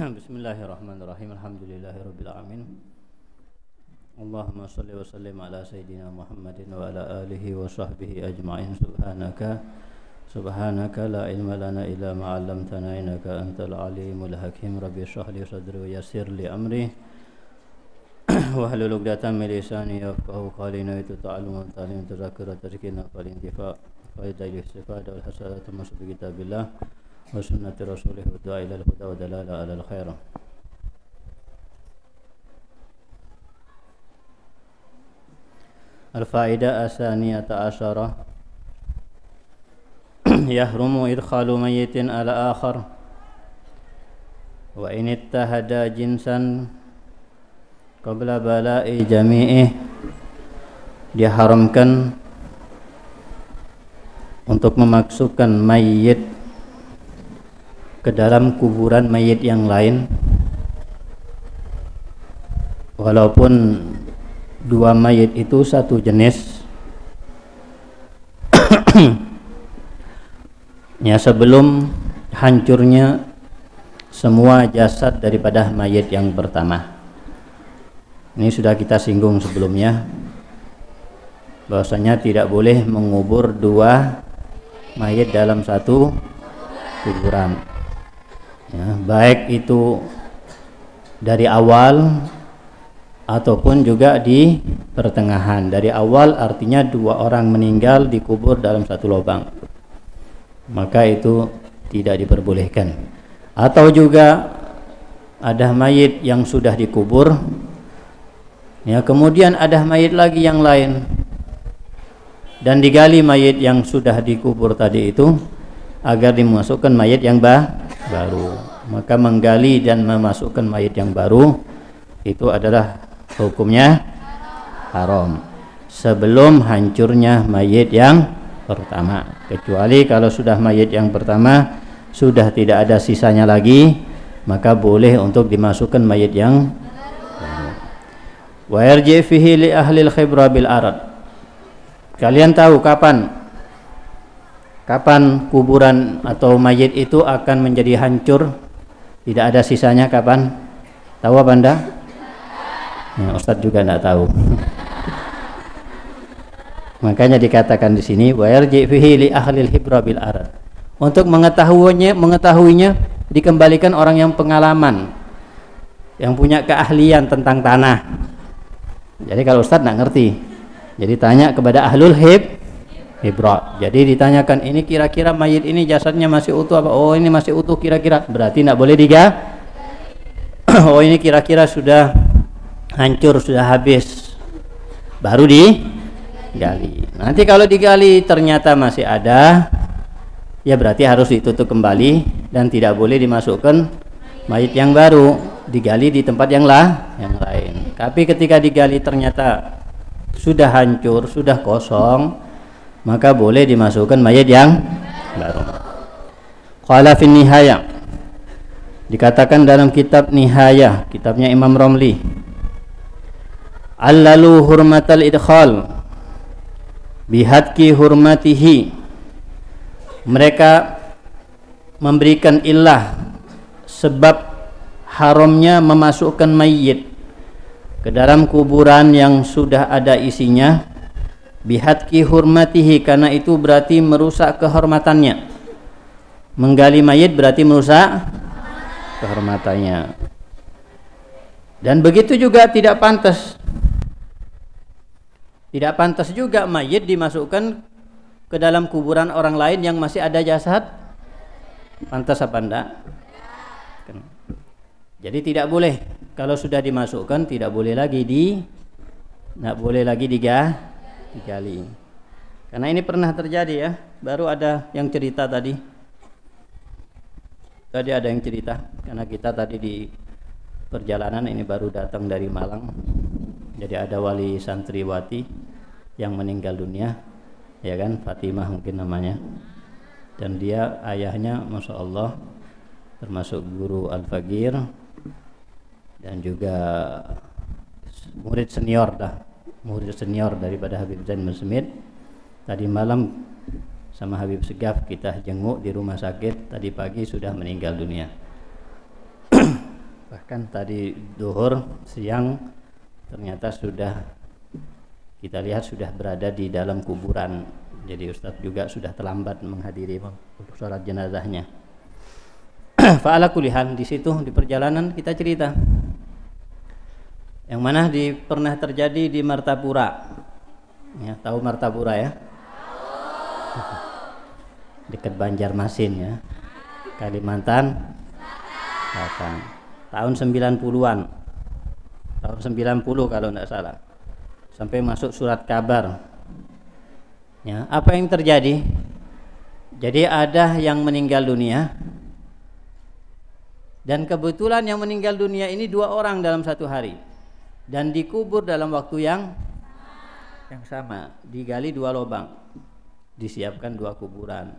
بسم الله الرحمن الرحيم الحمد لله رب العالمين اللهم صل وسلم على سيدنا محمد وعلى اله وصحبه اجمعين سبحانك سبحانك لا علم لنا الا ما علمتنا انك انت العليم الحكيم رب اشرح لي صدري ويسر لي امري واحلل عقده من لساني يفقهوا قولي نويت تعلم وتعليم تذكر تذكير نفع الانتفاع فائده الاستفاده والحسنات ثم كتاب الله wal hasanatu masuk kitabillah. وسنة رسوله والدعاء إلى الهدى ودلالة على الخير الفائدة الثانية عشرة يحرم إدخال ميت على آخر وإن اتهد جنسا قبل بلاء جميعه diharamkan untuk memasukkan mayit ke dalam kuburan mayit yang lain. Walaupun dua mayit itu satu jenis. Ya sebelum hancurnya semua jasad daripada mayit yang pertama. Ini sudah kita singgung sebelumnya. Bahwasanya tidak boleh mengubur dua mayit dalam satu kuburan ya, baik itu dari awal ataupun juga di pertengahan. Dari awal artinya dua orang meninggal dikubur dalam satu lubang. Maka itu tidak diperbolehkan. Atau juga ada mayit yang sudah dikubur. Ya kemudian ada mayit lagi yang lain. Dan digali mayit yang sudah dikubur tadi itu agar dimasukkan mayit yang bah baru. Maka menggali dan memasukkan mayit yang baru itu adalah hukumnya haram. Sebelum hancurnya mayit yang pertama. Kecuali kalau sudah mayit yang pertama sudah tidak ada sisanya lagi maka boleh untuk dimasukkan mayit yang wa yarji fihi li ahli al-khibra bil arad. Kalian tahu kapan Kapan kuburan atau mayit itu akan menjadi hancur? Tidak ada sisanya kapan? Tahu apa Anda? Ya, Ustadz juga tidak tahu. Makanya dikatakan di sini wa li bil arad. Untuk mengetahuinya, mengetahuinya dikembalikan orang yang pengalaman, yang punya keahlian tentang tanah. Jadi kalau Ustadz tidak ngerti, jadi tanya kepada ahlul hib Ibra. Jadi ditanyakan ini kira-kira mayit ini jasadnya masih utuh apa? Oh ini masih utuh kira-kira. Berarti tidak boleh diga. oh ini kira-kira sudah hancur sudah habis. Baru digali. Nanti kalau digali ternyata masih ada, ya berarti harus ditutup kembali dan tidak boleh dimasukkan mayit yang baru digali di tempat yang lah yang lain. Tapi ketika digali ternyata sudah hancur, sudah kosong, maka boleh dimasukkan mayat yang baru. Qala fi nihaya dikatakan dalam kitab Nihaya, kitabnya Imam Romli. Allalu hurmatal idkhal bihadki hurmatihi. Mereka memberikan ilah sebab haramnya memasukkan mayit ke dalam kuburan yang sudah ada isinya bihatki hurmatihi karena itu berarti merusak kehormatannya. Menggali mayit berarti merusak kehormatannya. Dan begitu juga tidak pantas. Tidak pantas juga mayit dimasukkan ke dalam kuburan orang lain yang masih ada jasad. Pantas apa enggak? Jadi tidak boleh. Kalau sudah dimasukkan tidak boleh lagi di tidak boleh lagi digah digali. Karena ini pernah terjadi ya, baru ada yang cerita tadi. Tadi ada yang cerita karena kita tadi di perjalanan ini baru datang dari Malang. Jadi ada wali santriwati yang meninggal dunia, ya kan Fatimah mungkin namanya. Dan dia ayahnya, masya Allah, termasuk guru Al-Fagir dan juga murid senior dah murid senior daripada Habib Zain Musmid tadi malam sama Habib Segaf kita jenguk di rumah sakit. Tadi pagi sudah meninggal dunia. Bahkan tadi duhur siang ternyata sudah kita lihat sudah berada di dalam kuburan. Jadi Ustadz juga sudah terlambat menghadiri untuk sholat jenazahnya. Fa'ala kulihan di situ di perjalanan kita cerita yang mana di pernah terjadi di Martapura? Ya tahu Martapura ya? Dekat Banjarmasin ya. Kalimantan Selatan. Tahun 90-an tahun 90 kalau tidak salah. Sampai masuk surat kabar. Ya apa yang terjadi? Jadi ada yang meninggal dunia. Dan kebetulan yang meninggal dunia ini dua orang dalam satu hari dan dikubur dalam waktu yang yang sama digali dua lubang disiapkan dua kuburan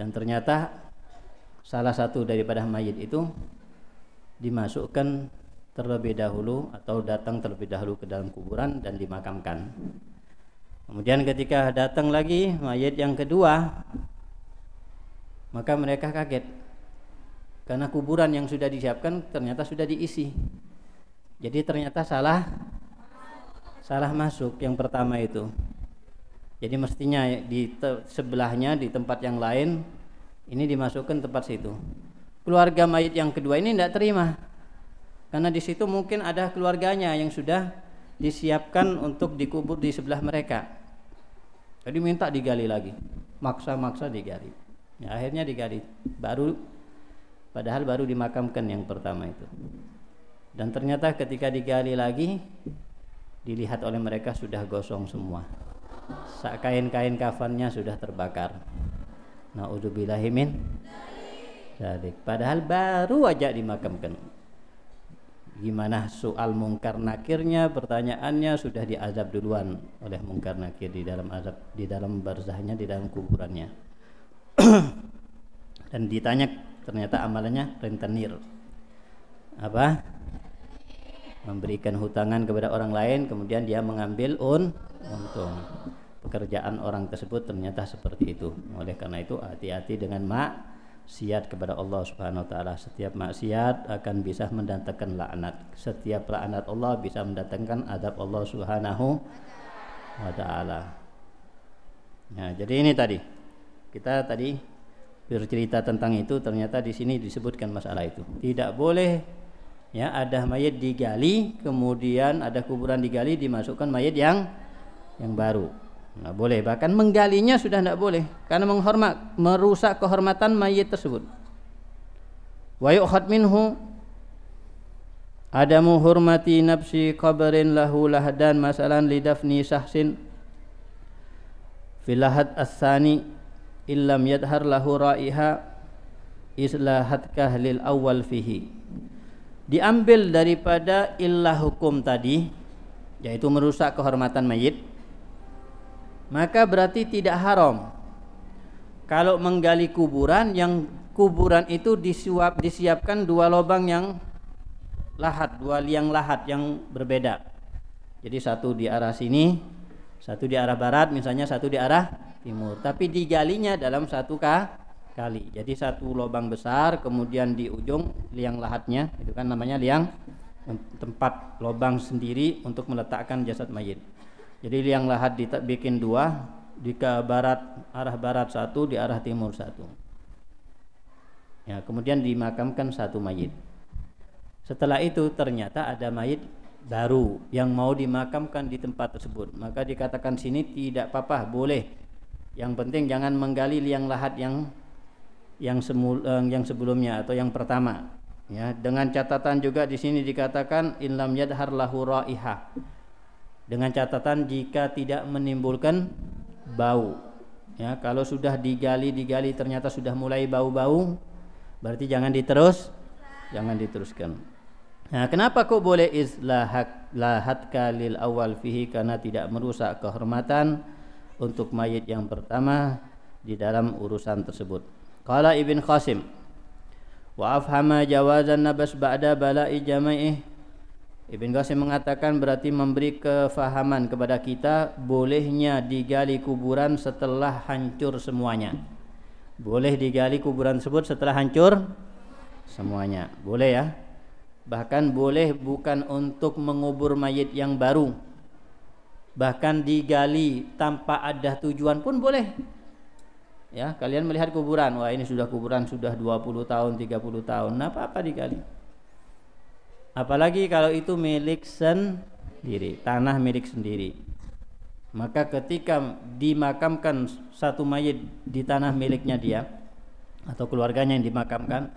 dan ternyata salah satu daripada mayit itu dimasukkan terlebih dahulu atau datang terlebih dahulu ke dalam kuburan dan dimakamkan. Kemudian ketika datang lagi mayat yang kedua, maka mereka kaget karena kuburan yang sudah disiapkan ternyata sudah diisi. Jadi ternyata salah salah masuk yang pertama itu. Jadi mestinya di sebelahnya di tempat yang lain ini dimasukkan tempat situ. Keluarga mayit yang kedua ini tidak terima. Karena di situ mungkin ada keluarganya yang sudah disiapkan untuk dikubur di sebelah mereka. Jadi minta digali lagi. Maksa-maksa digali. Ya, akhirnya digali. Baru padahal baru dimakamkan yang pertama itu dan ternyata ketika digali lagi dilihat oleh mereka sudah gosong semua kain-kain kafannya sudah terbakar naudzubillahimin Dalik. Padahal baru aja dimakamkan. Gimana soal mungkar nakirnya, pertanyaannya sudah diazab duluan oleh mungkar nakir di dalam azab, di dalam barzahnya, di dalam kuburannya. Dan ditanya ternyata amalannya rentenir. Apa? Memberikan hutangan kepada orang lain, kemudian dia mengambil un untung. Pekerjaan orang tersebut ternyata seperti itu. Oleh karena itu hati-hati dengan mak maksiat kepada Allah Subhanahu wa taala. Setiap maksiat akan bisa mendatangkan laknat. Setiap laknat Allah bisa mendatangkan adab Allah Subhanahu wa taala. Nah, jadi ini tadi. Kita tadi bercerita tentang itu ternyata di sini disebutkan masalah itu. Tidak boleh ya ada mayat digali kemudian ada kuburan digali dimasukkan mayat yang yang baru. Nggak boleh bahkan menggalinya sudah tidak boleh karena menghormat merusak kehormatan mayit tersebut. Wa yu'khad minhu adamu hurmati nafsi qabrin lahu lahdan masalan lidafni sahsin filahad as-sani illam yadhar lahu ra'iha islahat kahlil awal fihi diambil daripada illah hukum tadi yaitu merusak kehormatan mayit maka berarti tidak haram. Kalau menggali kuburan yang kuburan itu disuap disiapkan dua lubang yang lahat dua liang lahat yang berbeda. Jadi satu di arah sini satu di arah barat misalnya satu di arah timur. Tapi digalinya dalam satu kali jadi satu lubang besar kemudian di ujung liang lahatnya itu kan namanya liang tempat lubang sendiri untuk meletakkan jasad mayit jadi liang lahat dibikin dua, di ke barat arah barat satu, di arah timur satu. Ya, kemudian dimakamkan satu mayit. Setelah itu ternyata ada mayit baru yang mau dimakamkan di tempat tersebut. Maka dikatakan sini tidak apa-apa, boleh. Yang penting jangan menggali liang lahat yang yang semul, eh, yang sebelumnya atau yang pertama. Ya, dengan catatan juga di sini dikatakan in lam yadhar lahu raihah. Dengan catatan jika tidak menimbulkan bau. Ya kalau sudah digali digali ternyata sudah mulai bau-bau berarti jangan diterus jangan diteruskan. Nah kenapa kok boleh islahat lahat kalil awal fihi? Karena tidak merusak kehormatan untuk mayit yang pertama di dalam urusan tersebut qala ibn qasim wa afhama jawazan nabas ba'da bala'i jama'ih Ibn Qasim mengatakan berarti memberi kefahaman kepada kita bolehnya digali kuburan setelah hancur semuanya. Boleh digali kuburan tersebut setelah hancur semuanya. Boleh ya. bahkan boleh bukan untuk mengubur mayit yang baru bahkan digali tanpa ada tujuan pun boleh ya kalian melihat kuburan. Wah ini sudah kuburan sudah 20 tahun 30 tahun. Nah, apa apa digali apalagi kalau itu milik sendiri tanah milik sendiri. Maka ketika dimakamkan satu mayit di tanah miliknya dia atau keluarganya yang dimakamkan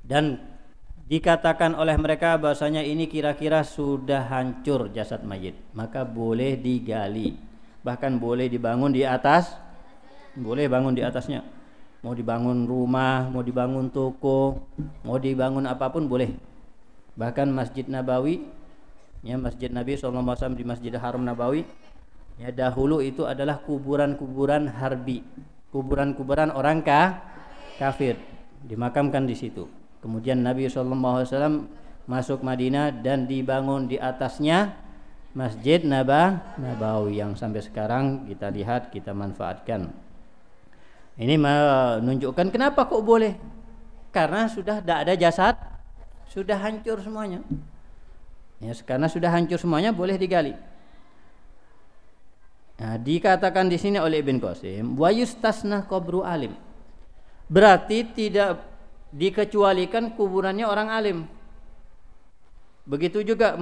dan dikatakan oleh mereka bahasanya ini kira-kira sudah hancur jasad mayit maka boleh digali bahkan boleh dibangun di atas boleh bangun di atasnya. Mau dibangun rumah mau dibangun toko mau dibangun apa pun boleh. Bahkan masjid Nabawi ya masjid Nabi SAW di Masjid Haram Nabawi ya dahulu itu adalah kuburan-kuburan harbi. Kuburan-kuburan orang kafir. Dimakamkan di situ. Kemudian Nabi SAW masuk Madinah dan dibangun di atasnya Masjid Naba Nabawi yang sampai sekarang kita lihat kita manfaatkan ini menunjukkan kenapa kok boleh? Karena sudah tidak ada jasad, sudah hancur semuanya. Ya, karena sudah hancur semuanya boleh digali. Nah, dikatakan di sini oleh Ibn Qasim, wa yustasna qabru alim. Berarti tidak dikecualikan kuburannya orang alim. Begitu juga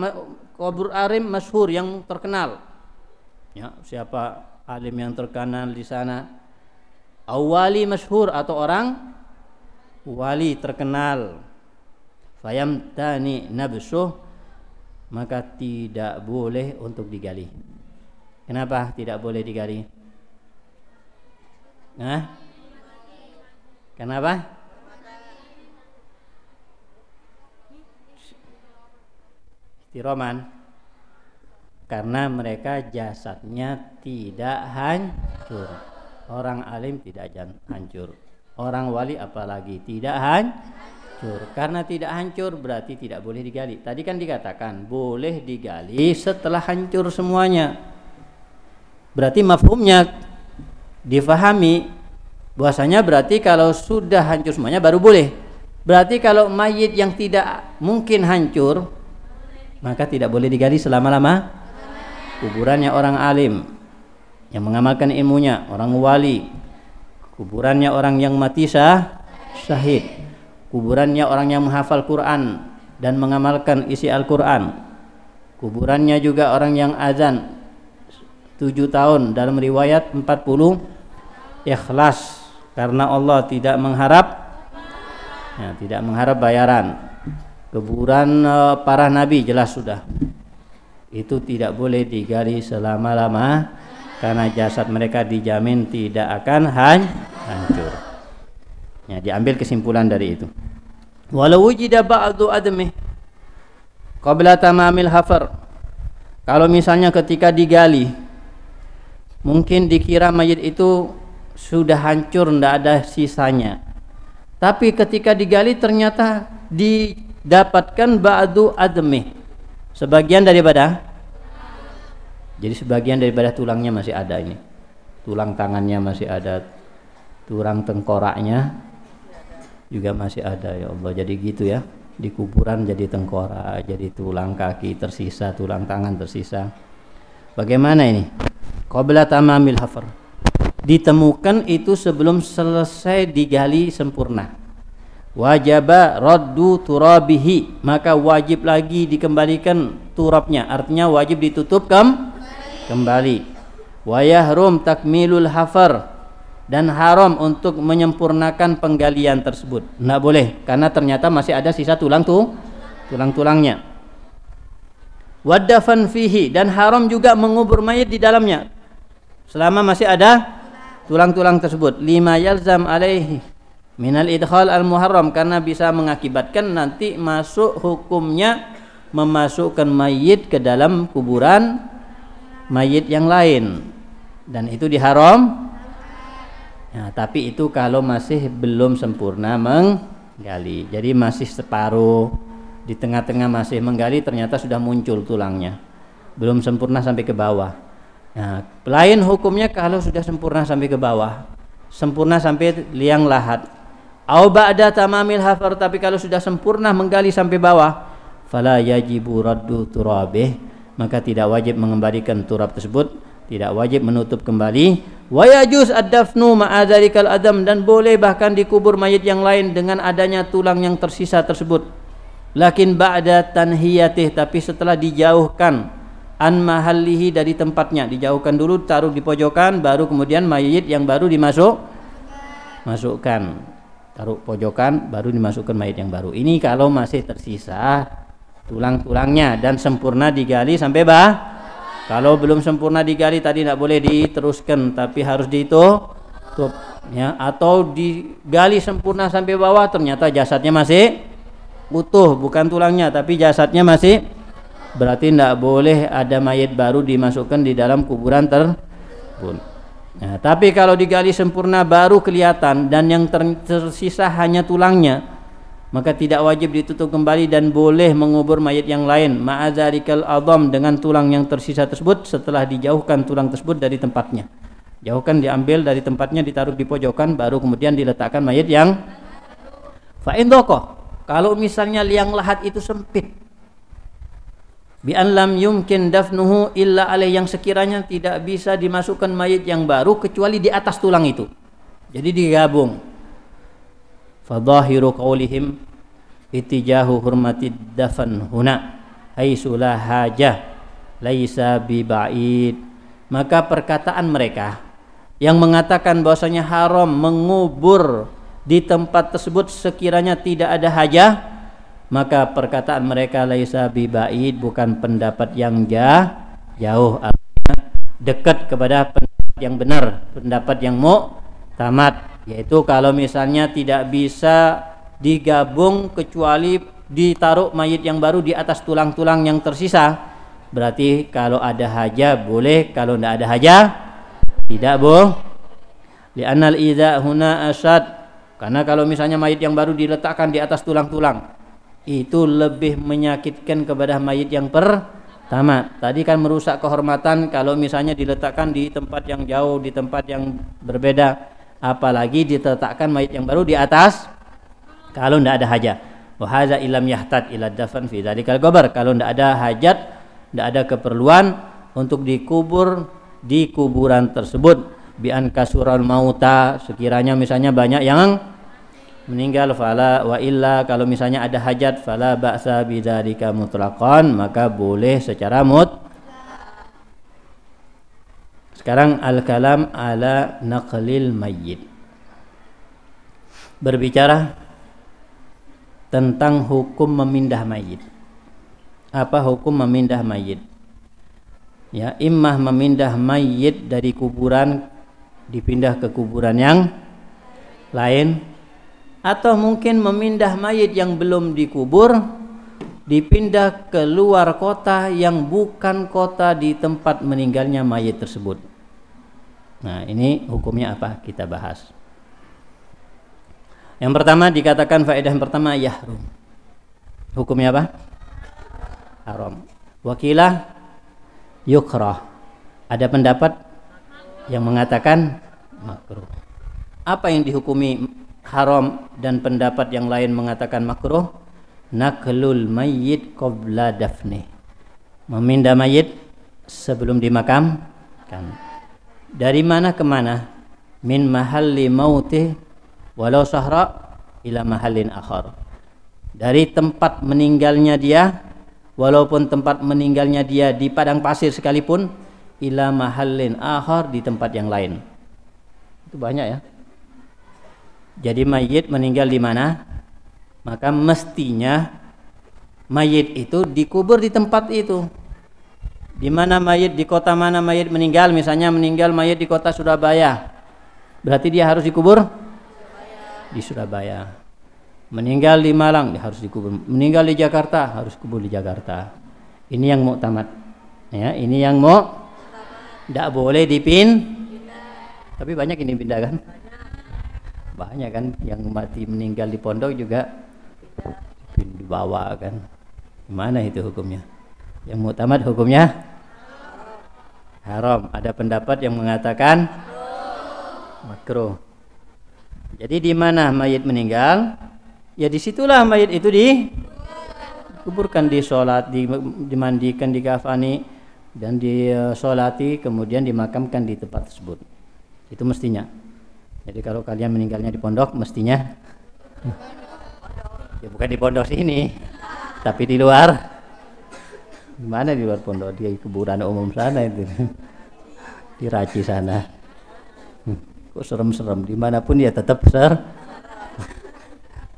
kubur alim masyhur yang terkenal. Ya, siapa alim yang terkenal di sana? Awali masyhur atau orang wali terkenal. Fayam tani nabsuh maka tidak boleh untuk digali. Kenapa tidak boleh digali? Nah kenapa? Roman karena mereka jasadnya tidak hancur orang alim tidak hancur. Orang wali apalagi tidak hancur. Karena tidak hancur berarti tidak boleh digali. Tadi kan dikatakan boleh digali setelah hancur semuanya. Berarti mafhumnya difahami bahwasanya berarti kalau sudah hancur semuanya baru boleh. Berarti kalau mayit yang tidak mungkin hancur maka tidak boleh digali selama-lama. Kuburannya orang alim yang mengamalkan ilmunya orang wali. Kuburannya orang yang mati sah syahid. Kuburannya orang yang menghafal Quran dan mengamalkan isi Al-Quran. Kuburannya juga orang yang azan tujuh tahun. Dalam riwayat 40 ikhlas. Karena Allah tidak mengharap ya, tidak mengharap bayaran. Kuburan uh, para nabi jelas sudah. Itu tidak boleh digali selama-lama karena jasad mereka dijamin tidak akan hancur. Ya, diambil kesimpulan dari itu. Walau wujida ba'du admi qabla tamamil hafar. Kalau misalnya ketika digali mungkin dikira mayit itu sudah hancur tidak ada sisanya. Tapi ketika digali ternyata didapatkan ba'du admi. Sebagian daripada jadi sebagian daripada tulangnya masih ada ini. Tulang tangannya masih ada, tulang tengkoraknya juga masih ada ya Allah. Jadi gitu ya. Di kuburan jadi tengkorak, jadi tulang kaki tersisa, tulang tangan tersisa. Bagaimana ini? Qabla tamamil hafar. Ditemukan itu sebelum selesai digali sempurna. Wajaba raddu turabihi, maka wajib lagi dikembalikan turabnya. Artinya wajib ditutup kam kembali. Wa takmilul hafar. Dan haram untuk menyempurnakan penggalian tersebut. Tidak boleh karena ternyata masih ada sisa tulang tuh tulang-tulangnya. Wadafan fihi. Dan haram juga mengubur mayat di dalamnya. Selama masih ada tulang-tulang tersebut. Lima yalzam alaihi. Minal idkhal al muharram karena bisa mengakibatkan nanti masuk hukumnya memasukkan mayit ke dalam kuburan mayit yang lain. Dan itu diharam ya, tapi itu kalau masih belum sempurna menggali. Jadi masih separuh. Di tengah-tengah masih menggali ternyata sudah muncul tulangnya. Belum sempurna sampai ke bawah. Nah, lain hukumnya kalau sudah sempurna sampai ke bawah. Sempurna sampai liang lahat. Au ba'da tamamil hafar tapi kalau sudah sempurna menggali sampai bawah fala yajibu raddu turabih maka tidak wajib mengembalikan turab tersebut tidak wajib menutup kembali. Wa yajuz ad-dafnu ma'adzalikal adam dan boleh bahkan dikubur mayit yang lain dengan adanya tulang yang tersisa tersebut. Lakin ba'da tanhiyatih tapi setelah dijauhkan an mahallihi dari tempatnya. Dijauhkan dulu taruh di pojokan baru kemudian mayit yang baru dimasuk masukkan. Taruh pojokan baru dimasukkan mayit yang baru. Ini kalau masih tersisa tulang-tulangnya dan sempurna digali sampai bah? Kalau belum sempurna digali tadi tidak boleh diteruskan tapi harus ditutup ya. Atau digali sempurna sampai bawah ternyata jasadnya masih utuh bukan tulangnya tapi jasadnya masih. Berarti tidak boleh ada mayat baru dimasukkan di dalam kuburan tersebut. Nah, tapi kalau digali sempurna baru kelihatan dan yang tersisa hanya tulangnya, maka tidak wajib ditutup kembali dan boleh mengubur mayat yang lain. Ma'azarikal adam dengan tulang yang tersisa tersebut setelah dijauhkan tulang tersebut dari tempatnya. Jauhkan diambil dari tempatnya ditaruh di pojokan baru kemudian diletakkan mayat yang fa'indoko kalau misalnya liang lahat itu sempit. Bi an lam yumkin dafnuhu illa alaih yang sekiranya tidak bisa dimasukkan mayat yang baru kecuali di atas tulang itu. Jadi digabung fadhahiru qawlihim itijahu hurmati dafan huna haitsu la hajah laisa bi ba'id maka perkataan mereka yang mengatakan bahwasanya haram mengubur di tempat tersebut sekiranya tidak ada hajah maka perkataan mereka laisa bi ba'id bukan pendapat yang jauh. Artinya dekat kepada pendapat yang benar pendapat yang mu tamat yaitu kalau misalnya tidak bisa digabung kecuali ditaruh mayit yang baru di atas tulang-tulang yang tersisa berarti kalau ada haja boleh kalau tidak ada haja tidak boh li'annal idza huna asad karena kalau misalnya mayit yang baru diletakkan di atas tulang-tulang itu lebih menyakitkan kepada mayit yang pertama. Tadi kan merusak kehormatan kalau misalnya diletakkan di tempat yang jauh di tempat yang berbeda apalagi diletakkan mayit yang baru di atas kalau tidak ada hajat. Wa hadza ilam yahtad ila dafan fi dzalikal qabr. Kalau tidak ada hajat tidak ada keperluan untuk dikubur di kuburan tersebut. Bi an kasural mauta sekiranya misalnya banyak yang meninggal fala wa illa kalau misalnya ada hajat fala ba'sa bidzalika mutlaqan maka boleh secara mut sekarang al-kalam ala naqlil mayyit. Berbicara tentang hukum memindah mayit. Apa hukum memindah mayit? Ya, imah memindah mayit dari kuburan dipindah ke kuburan yang lain atau mungkin memindah mayit yang belum dikubur dipindah ke luar kota yang bukan kota di tempat meninggalnya mayit tersebut. Nah, ini hukumnya apa? Kita bahas. Yang pertama dikatakan faedah yang pertama yahrum. Hukumnya apa? Haram. Wakilah yukrah. Ada pendapat yang mengatakan makruh. Apa yang dihukumi haram dan pendapat yang lain mengatakan makruh? Naklul mayyit qabla dafni. Memindah mayit sebelum dimakamkan dari mana ke mana? Min mahalli mautih walau sahra ila mahallin akhar. Dari tempat meninggalnya dia walaupun tempat meninggalnya dia di padang pasir sekalipun ila mahallin akhar di tempat yang lain. Itu banyak ya. Jadi mayit meninggal di mana? Maka mestinya mayit itu dikubur di tempat itu di mana mayit di kota mana mayit meninggal? Misalnya meninggal mayit di kota Surabaya. Berarti dia harus dikubur? Di Surabaya. Meninggal di Malang dia harus dikubur. Meninggal di Jakarta harus kubur di Jakarta. Ini yang mau tamat ya ini yang mau tidak boleh dipin tapi banyak ini pindah kan? Banyak kan yang mati meninggal di pondok juga dibawa kan? Gimana itu hukumnya yang muktamad hukumnya? Haram. Ada pendapat yang mengatakan? Makruh. Jadi di mana mayit meninggal, ya di situlah mayit itu di kuburkan di sholat dimandikan dikafani dan disolati kemudian dimakamkan di tempat tersebut. Itu mestinya. Jadi kalau kalian meninggalnya di pondok mestinya ya bukan di pondok sini tapi di luar mana di luar pondok? Di kuburan umum sana itu. Di Raci sana. Kok serem-serem? Di mana pun ya tetap ser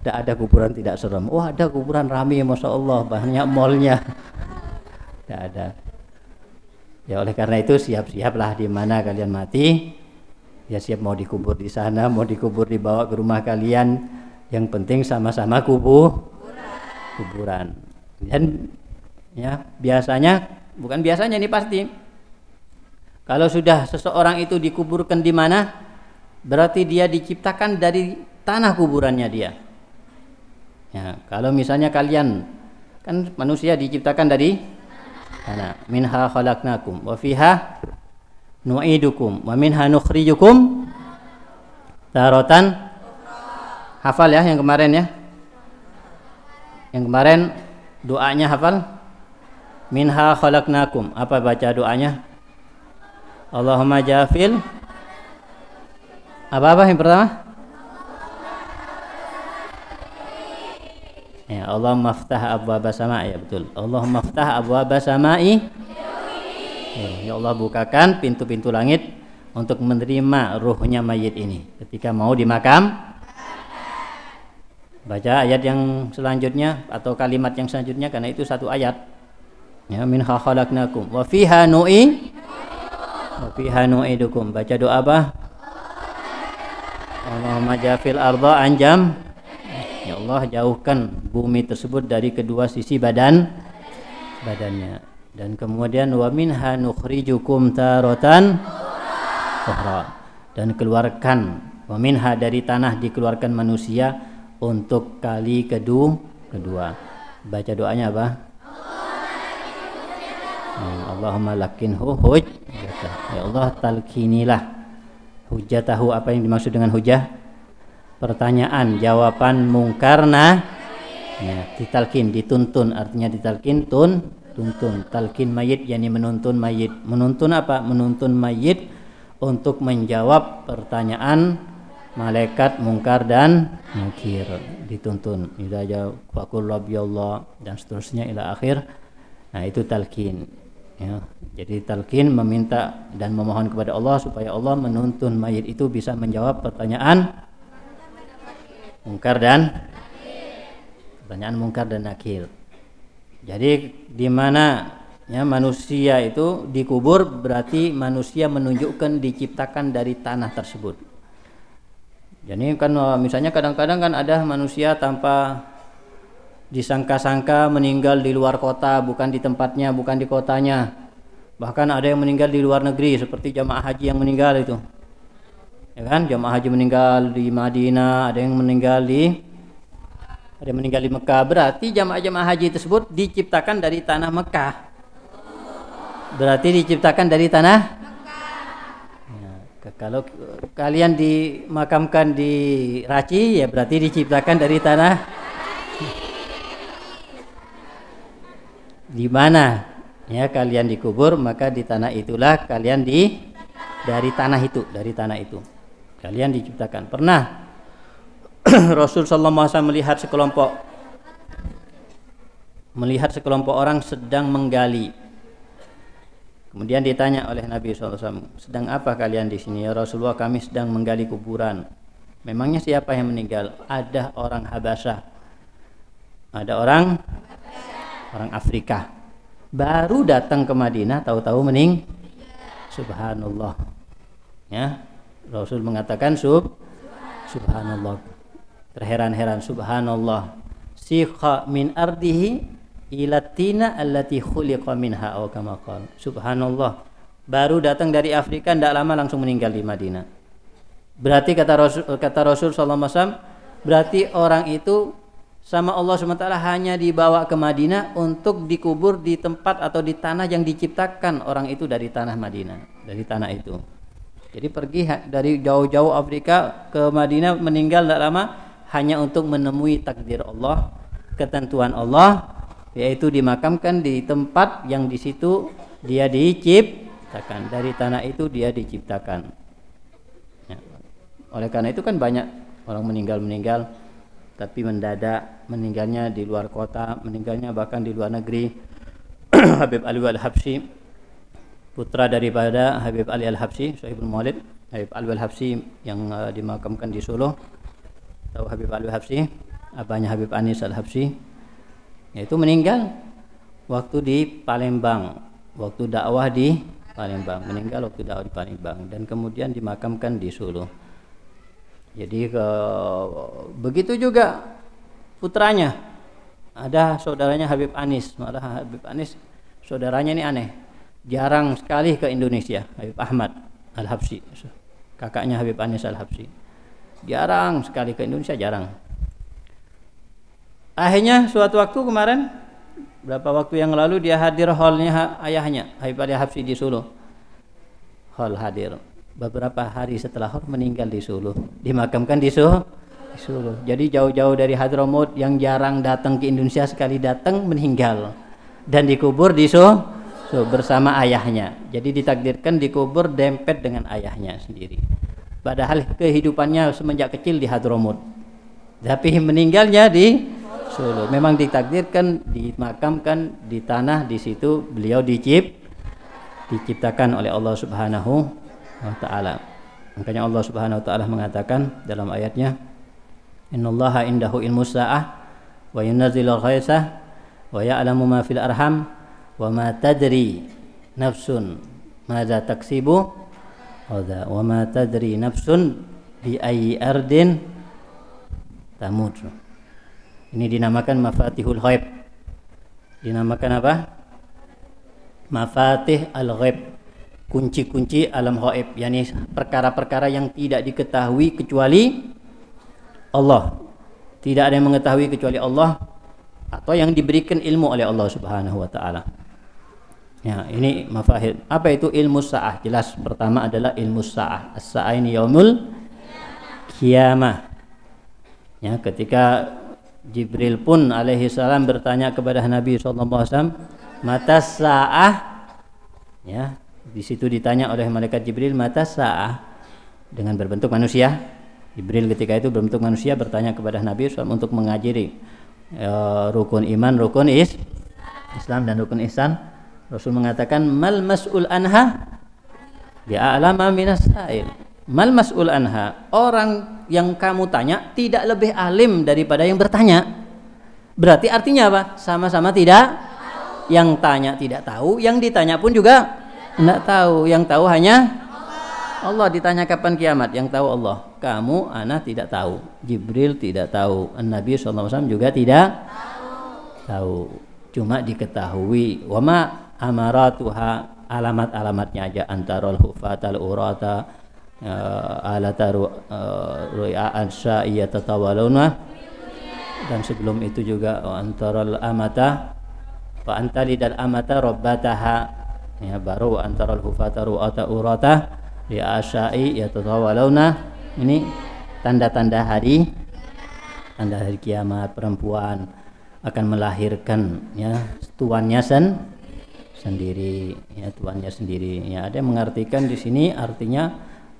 tidak ada kuburan tidak serem. Wah ada kuburan rame masya Allah. Banyak molnya tidak ada. Ya oleh karena itu siap-siaplah di mana kalian mati. Ya siap mau dikubur di sana mau dikubur dibawa ke rumah kalian. Yang penting sama-sama kubur kuburan. Dan ya biasanya bukan biasanya ini pasti kalau sudah seseorang itu dikuburkan di mana, berarti dia diciptakan dari tanah kuburannya dia. Ya, kalau misalnya kalian kan manusia diciptakan dari tanah. Minha khalaqnakum wa fiha nu'idukum wa minha nukhrijukum taratan hafal ya yang kemarin ya. Yang kemarin doanya hafal? Minha khalaqnakum. Apa baca doanya? Allahumma jafil apa-apa yang pertama? Ya, Allah maftah abwaba sama ya betul. Allah maftah abwaba sama'i. Ya, ya Allah bukakan pintu-pintu langit untuk menerima ruhnya mayit ini ketika mau dimakam. Baca ayat yang selanjutnya atau kalimat yang selanjutnya karena itu satu ayat. Ya min khalaqnakum. Wa fiha nu'i wa fiha nu'idukum. Baca doa apa? Allahumma jafil arda anjam. Ya Allah jauhkan bumi tersebut dari kedua sisi badan badannya. Dan kemudian wa minha nukhrijukum taratan ukhra. Dan keluarkan wa minha dari tanah dikeluarkan manusia untuk kali kedua kedua. Baca doanya apa Allahumma lakinhu huj ya Allah talkinilah hujatahu apa yang dimaksud dengan hujah pertanyaan jawaban mungkarna ya, ditalkin dituntun. Artinya ditalkin tun tuntun. Talkin mayit yakni menuntun mayit. Menuntun apa? Menuntun mayit untuk menjawab pertanyaan malaikat mungkar dan mungkir. Dituntun. Fakul Allah dan seterusnya ila akhir. Nah itu talkin ya. Jadi talqin meminta dan memohon kepada Allah supaya Allah menuntun mayit itu bisa menjawab pertanyaan mungkar dan pertanyaan mungkar dan nakil. Jadi di mana ya manusia itu dikubur berarti manusia menunjukkan diciptakan dari tanah tersebut. Jadi kan misalnya kadang-kadang kan ada manusia tanpa disangka-sangka meninggal di luar kota, bukan di tempatnya, bukan di kotanya. Bahkan ada yang meninggal di luar negeri seperti jamaah haji yang meninggal itu. Ya kan? Jamaah haji meninggal di Madinah, ada yang meninggal di ada yang meninggal di Mekah. Berarti jamaah-jamaah haji tersebut diciptakan dari tanah Mekah. Berarti diciptakan dari tanah ya, kalau kalian dimakamkan di Raci ya berarti diciptakan dari tanah di mana? Ya kalian dikubur maka di tanah itulah kalian di dari tanah itu dari tanah itu. Kalian diciptakan. Pernah Rasul sallallahu alaihi wasallam melihat sekelompok melihat sekelompok orang sedang menggali. Kemudian ditanya oleh Nabi SAW sedang apa kalian di sini ya Rasulullah? Kami sedang menggali kuburan. Memangnya siapa yang meninggal? Ada orang Habasyah ada orang orang Afrika. Baru datang ke Madinah tahu-tahu mening subhanallah. Ya Rasul mengatakan sub subhanallah. Terheran-heran subhanallah. Sikha min ardihi ila tina allati khuliqa minha aw kama subhanallah. Baru datang dari Afrika tidak lama langsung meninggal di Madinah. Berarti kata Rasul kata Rasul sallallahu alaihi wasallam berarti orang itu sama Allah SWT hanya dibawa ke Madinah untuk dikubur di tempat atau di tanah yang diciptakan orang itu dari tanah Madinah, dari tanah itu. Jadi pergi dari jauh-jauh Afrika ke Madinah meninggal tidak lama hanya untuk menemui takdir Allah, ketentuan Allah yaitu dimakamkan di tempat yang di situ dia diciptakan dari tanah itu dia diciptakan ya. oleh karena itu kan banyak orang meninggal meninggal tapi mendadak meninggalnya di luar kota meninggalnya bahkan di luar negeri. Habib Ali Al-Habsyi putra daripada Habib Ali Al-Habsyi Sahibul Maulid. Habib Ali Al-Habsyi yang uh, dimakamkan di Solo. Tahu Habib Ali Al-Habsyi? Abahnya Habib Anis Al-Habsyi. Yaitu meninggal waktu di Palembang. Waktu dakwah di Palembang. Meninggal waktu dakwah di Palembang. Dan kemudian dimakamkan di Solo jadi ke, begitu juga putranya. Ada saudaranya Habib Anis. Malah Habib Anis saudaranya ini aneh. Jarang sekali ke Indonesia Habib Ahmad Al-Habsyi. Kakaknya Habib Anis Al-Habsyi. Jarang sekali ke Indonesia jarang. Akhirnya suatu waktu kemarin berapa waktu yang lalu dia hadir hallnya ayahnya Habib Ali Habsyi di Solo. Hall hadir beberapa hari setelah hall meninggal di Solo dimakamkan di Solo Solo. Jadi jauh-jauh dari Hadramaut yang jarang datang ke Indonesia sekali datang meninggal dan dikubur di so, so bersama ayahnya. Jadi ditakdirkan dikubur dempet dengan ayahnya sendiri. Padahal kehidupannya semenjak kecil di Hadramaut. Tapi meninggalnya di Solo. Memang ditakdirkan dimakamkan di tanah di situ beliau dicip diciptakan oleh Allah Subhanahu wa taala. Makanya Allah Subhanahu wa taala mengatakan dalam ayatnya innallaha indahu ilmu sa'ah wa yunazzilul ghaitsah wa ya'lamu ma fil arham wa ma tadri nafsun madza taksibu wa ma tadri nafsun bi ayyi ardin tamut. Ini dinamakan mafatihul ghaib. Dinamakan apa? Mafatih al ghaib kunci-kunci alam ghaib yakni perkara-perkara yang tidak diketahui kecuali Allah. Tidak ada yang mengetahui kecuali Allah atau yang diberikan ilmu oleh Allah Subhanahu wa taala. Ya, ini mafahid. Apa itu ilmu sa'ah? Jelas pertama adalah ilmu sa'ah. As-sa'ah ini yaumul kiamah. Ya, ketika Jibril pun alaihi salam bertanya kepada Nabi sallallahu alaihi wasallam, "Mata sa'ah?" Ya, di situ ditanya oleh malaikat Jibril, "Mata sa'ah?" dengan berbentuk manusia Jibril ketika itu berbentuk manusia bertanya kepada Nabi SAW untuk mengajari uh, rukun iman, rukun is, Islam dan rukun ihsan. Rasul mengatakan mal mas'ul anha bi'alama minas sa'il. Mal mas'ul anha, orang yang kamu tanya tidak lebih alim daripada yang bertanya. Berarti artinya apa? Sama-sama tidak yang tanya tidak tahu, yang ditanya pun juga tidak tahu. Yang tahu hanya Allah. Ditanya kapan kiamat? Yang tahu Allah. Kamu anak tidak tahu. Jibril tidak tahu. Nabi SAW juga tidak tahu, cuma diketahui. Wama amaratuha alamat-alamatnya aja. Antara hufatal urata uh, alataru uh, ru'aan iya tatawaluna. Dan sebelum itu juga antara amata wa antali dan amata rabbataha ya baru antara hufata ru'ata urata ya asyai ya tatawaluna ini tanda-tanda hari tanda hari kiamat perempuan akan melahirkan ya tuannya sen sendiri ya tuannya sendiri. Ya ada yang mengartikan di sini artinya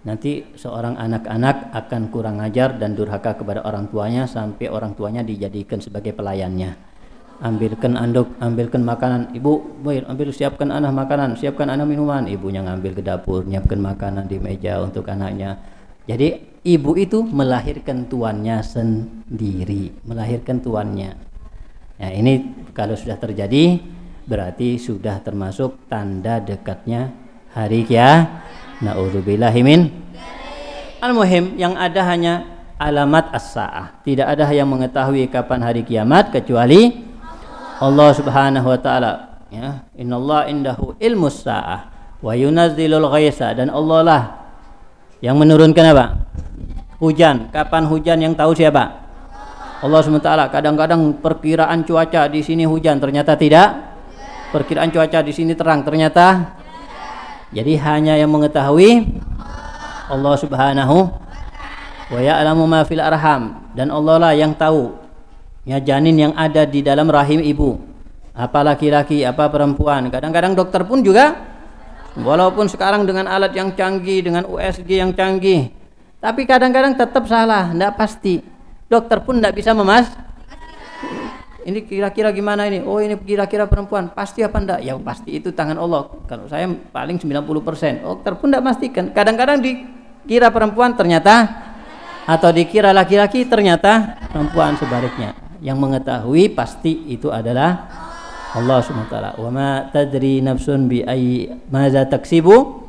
nanti seorang anak-anak akan kurang ajar dan durhaka kepada orang tuanya sampai orang tuanya dijadikan sebagai pelayannya ambilkan anduk ambilkan makanan. Ibu baik ambil siapkan anak makanan siapkan anak minuman. Ibunya ngambil ke dapur nyiapkan makanan di meja untuk anaknya. Jadi ibu itu melahirkan tuannya sendiri melahirkan tuannya. Nah ini kalau sudah terjadi berarti sudah termasuk tanda dekatnya hari kia naudzubillahimin al-muhim. Yang ada hanya alamat as-saah. Tidak ada yang mengetahui kapan hari kiamat kecuali Allah Subhanahu wa taala. Ya. Innallaha indahu ilmu saah wa yunazzilul ghaisa. Dan Allah lah yang menurunkan apa? Hujan. Kapan hujan? Yang tahu siapa? Allah SWT kadang-kadang perkiraan cuaca di sini hujan. Ternyata tidak. Perkiraan cuaca di sini terang. Ternyata jadi hanya yang mengetahui Allah Subhanahu wa ya'lamu ma fil arham. Dan Allah lah yang tahu ya janin yang ada di dalam rahim ibu. Apa laki-laki apa perempuan. Kadang-kadang dokter pun juga walaupun sekarang dengan alat yang canggih dengan USG yang canggih tapi kadang-kadang tetap salah tidak pasti. Dokter pun tidak bisa memas ini kira-kira gimana ini? Oh ini kira-kira perempuan. Pasti apa enggak ya pasti itu tangan Allah. Kalau saya paling 90% dokter pun tidak pastikan kadang-kadang dikira perempuan ternyata atau dikira laki-laki ternyata perempuan sebaliknya yang mengetahui pasti itu adalah Allah Subhanahu wa taala. Wa ma tadri nafsun bi ayyi maza taksibu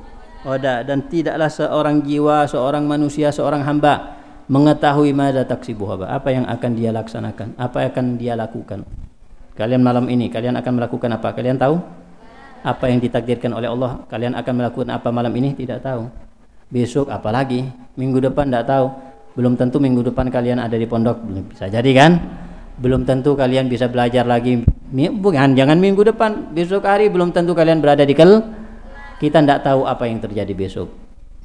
dan tidaklah seorang jiwa, seorang manusia, seorang hamba mengetahui maza taksibu apa yang akan dia laksanakan, apa yang akan dia lakukan. Kalian malam ini kalian akan melakukan apa? Kalian tahu? Apa yang ditakdirkan oleh Allah? Kalian akan melakukan apa malam ini? Tidak tahu. Besok apalagi? Minggu depan tidak tahu. Belum tentu minggu depan kalian ada di pondok, bisa jadi kan? Belum tentu kalian bisa belajar lagi. Bukan jangan minggu depan besok hari belum tentu kalian berada di kel. Kita tidak tahu apa yang terjadi besok.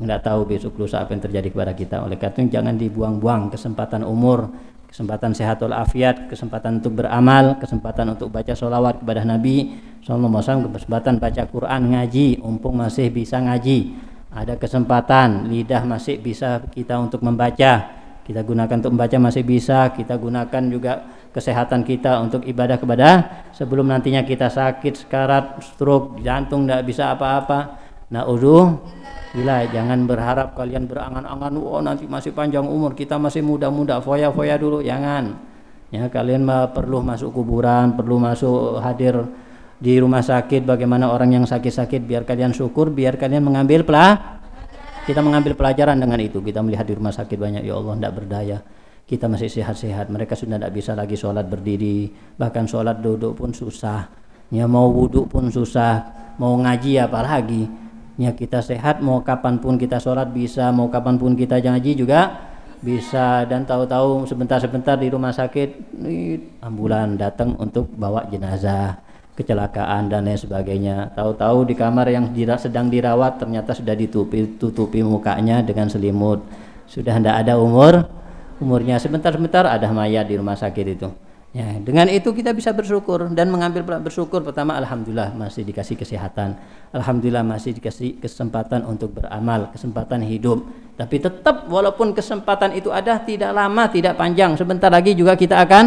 Tidak tahu besok lusa apa yang terjadi kepada kita. Oleh karena itu jangan dibuang-buang kesempatan umur kesempatan sehat walafiat kesempatan untuk beramal kesempatan untuk baca sholawat kepada Nabi SAW kesempatan baca Quran ngaji umpung masih bisa ngaji. Ada kesempatan lidah masih bisa kita untuk membaca. Kita gunakan untuk membaca masih bisa kita gunakan juga kesehatan kita untuk ibadah kepada sebelum nantinya kita sakit sekarat stroke jantung tidak bisa apa-apa. Nah uduh bila jangan berharap kalian berangan-angan oh nanti masih panjang umur kita masih muda-muda foya-foya dulu. Jangan. Ya kalian perlu masuk kuburan perlu masuk hadir di rumah sakit bagaimana orang yang sakit-sakit biar kalian syukur biar kalian mengambil pelah kita mengambil pelajaran dengan itu. Kita melihat di rumah sakit banyak ya Allah tidak berdaya kita masih sehat-sehat. Mereka sudah tidak bisa lagi sholat berdiri. Bahkan sholat duduk pun susah. Ya mau wudhu pun susah. Mau ngaji apalagi. Ya kita sehat. Mau kapan pun kita sholat bisa. Mau kapan pun kita ngaji juga bisa. Dan tahu-tahu sebentar-sebentar di rumah sakit ambulan datang untuk bawa jenazah kecelakaan dan lain sebagainya. Tahu-tahu di kamar yang sedang dirawat ternyata sudah ditutupi tutupi mukanya dengan selimut. Sudah tidak ada umur umurnya sebentar-sebentar ada mayat di rumah sakit itu. Ya dengan itu kita bisa bersyukur dan mengambil bersyukur. Pertama alhamdulillah masih dikasih kesehatan. Alhamdulillah masih dikasih kesempatan untuk beramal kesempatan hidup. Tapi tetap walaupun kesempatan itu ada tidak lama tidak panjang. Sebentar lagi juga kita akan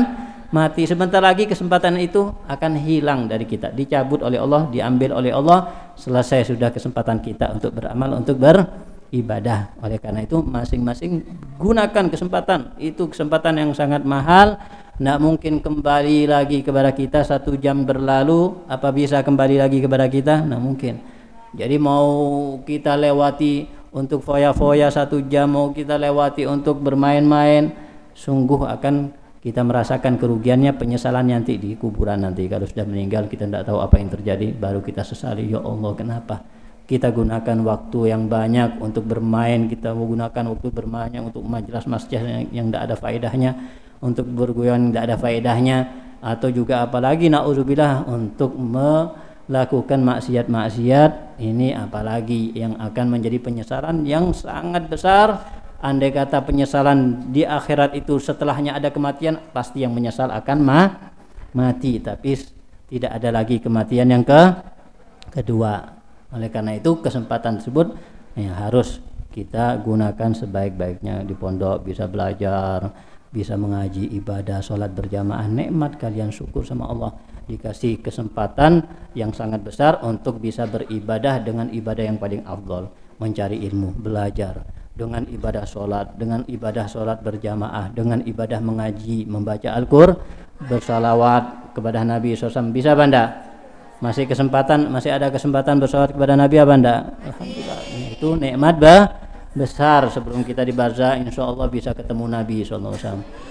mati. Sebentar lagi kesempatan itu akan hilang dari kita. Dicabut oleh Allah diambil oleh Allah. Selesai sudah kesempatan kita untuk beramal untuk ber ibadah. Oleh karena itu masing-masing gunakan kesempatan. Itu kesempatan yang sangat mahal. Tidak mungkin kembali lagi kepada kita satu jam berlalu. Apa bisa kembali lagi kepada kita? Tidak mungkin. Jadi mau kita lewati untuk foya-foya satu jam, mau kita lewati untuk bermain-main, sungguh akan kita merasakan kerugiannya penyesalan nanti di kuburan nanti kalau sudah meninggal kita tidak tahu apa yang terjadi baru kita sesali ya Allah kenapa kita gunakan waktu yang banyak untuk bermain. Kita menggunakan waktu bermain untuk majelis masjid yang tidak ada faedahnya. Untuk berguyon tidak ada faedahnya. Atau juga apalagi nauzubillah untuk melakukan maksiat-maksiat. Ini apalagi yang akan menjadi penyesalan yang sangat besar. Andai kata penyesalan di akhirat itu setelahnya ada kematian pasti yang menyesal akan ma mati. Tapi tidak ada lagi kematian yang ke kedua oleh karena itu kesempatan tersebut ya, harus kita gunakan sebaik-baiknya di pondok bisa belajar, bisa mengaji ibadah, sholat berjamaah, nikmat kalian syukur sama Allah dikasih kesempatan yang sangat besar untuk bisa beribadah dengan ibadah yang paling afdol, mencari ilmu, belajar dengan ibadah sholat, dengan ibadah sholat berjamaah, dengan ibadah mengaji, membaca Al-Qur'an, bersalawat kepada Nabi SAW. Bisa banda? Masih kesempatan masih ada kesempatan bersolat kepada Nabi apa Alhamdulillah. Itu nikmat bah besar sebelum kita di barza insya Allah bisa ketemu Nabi SAW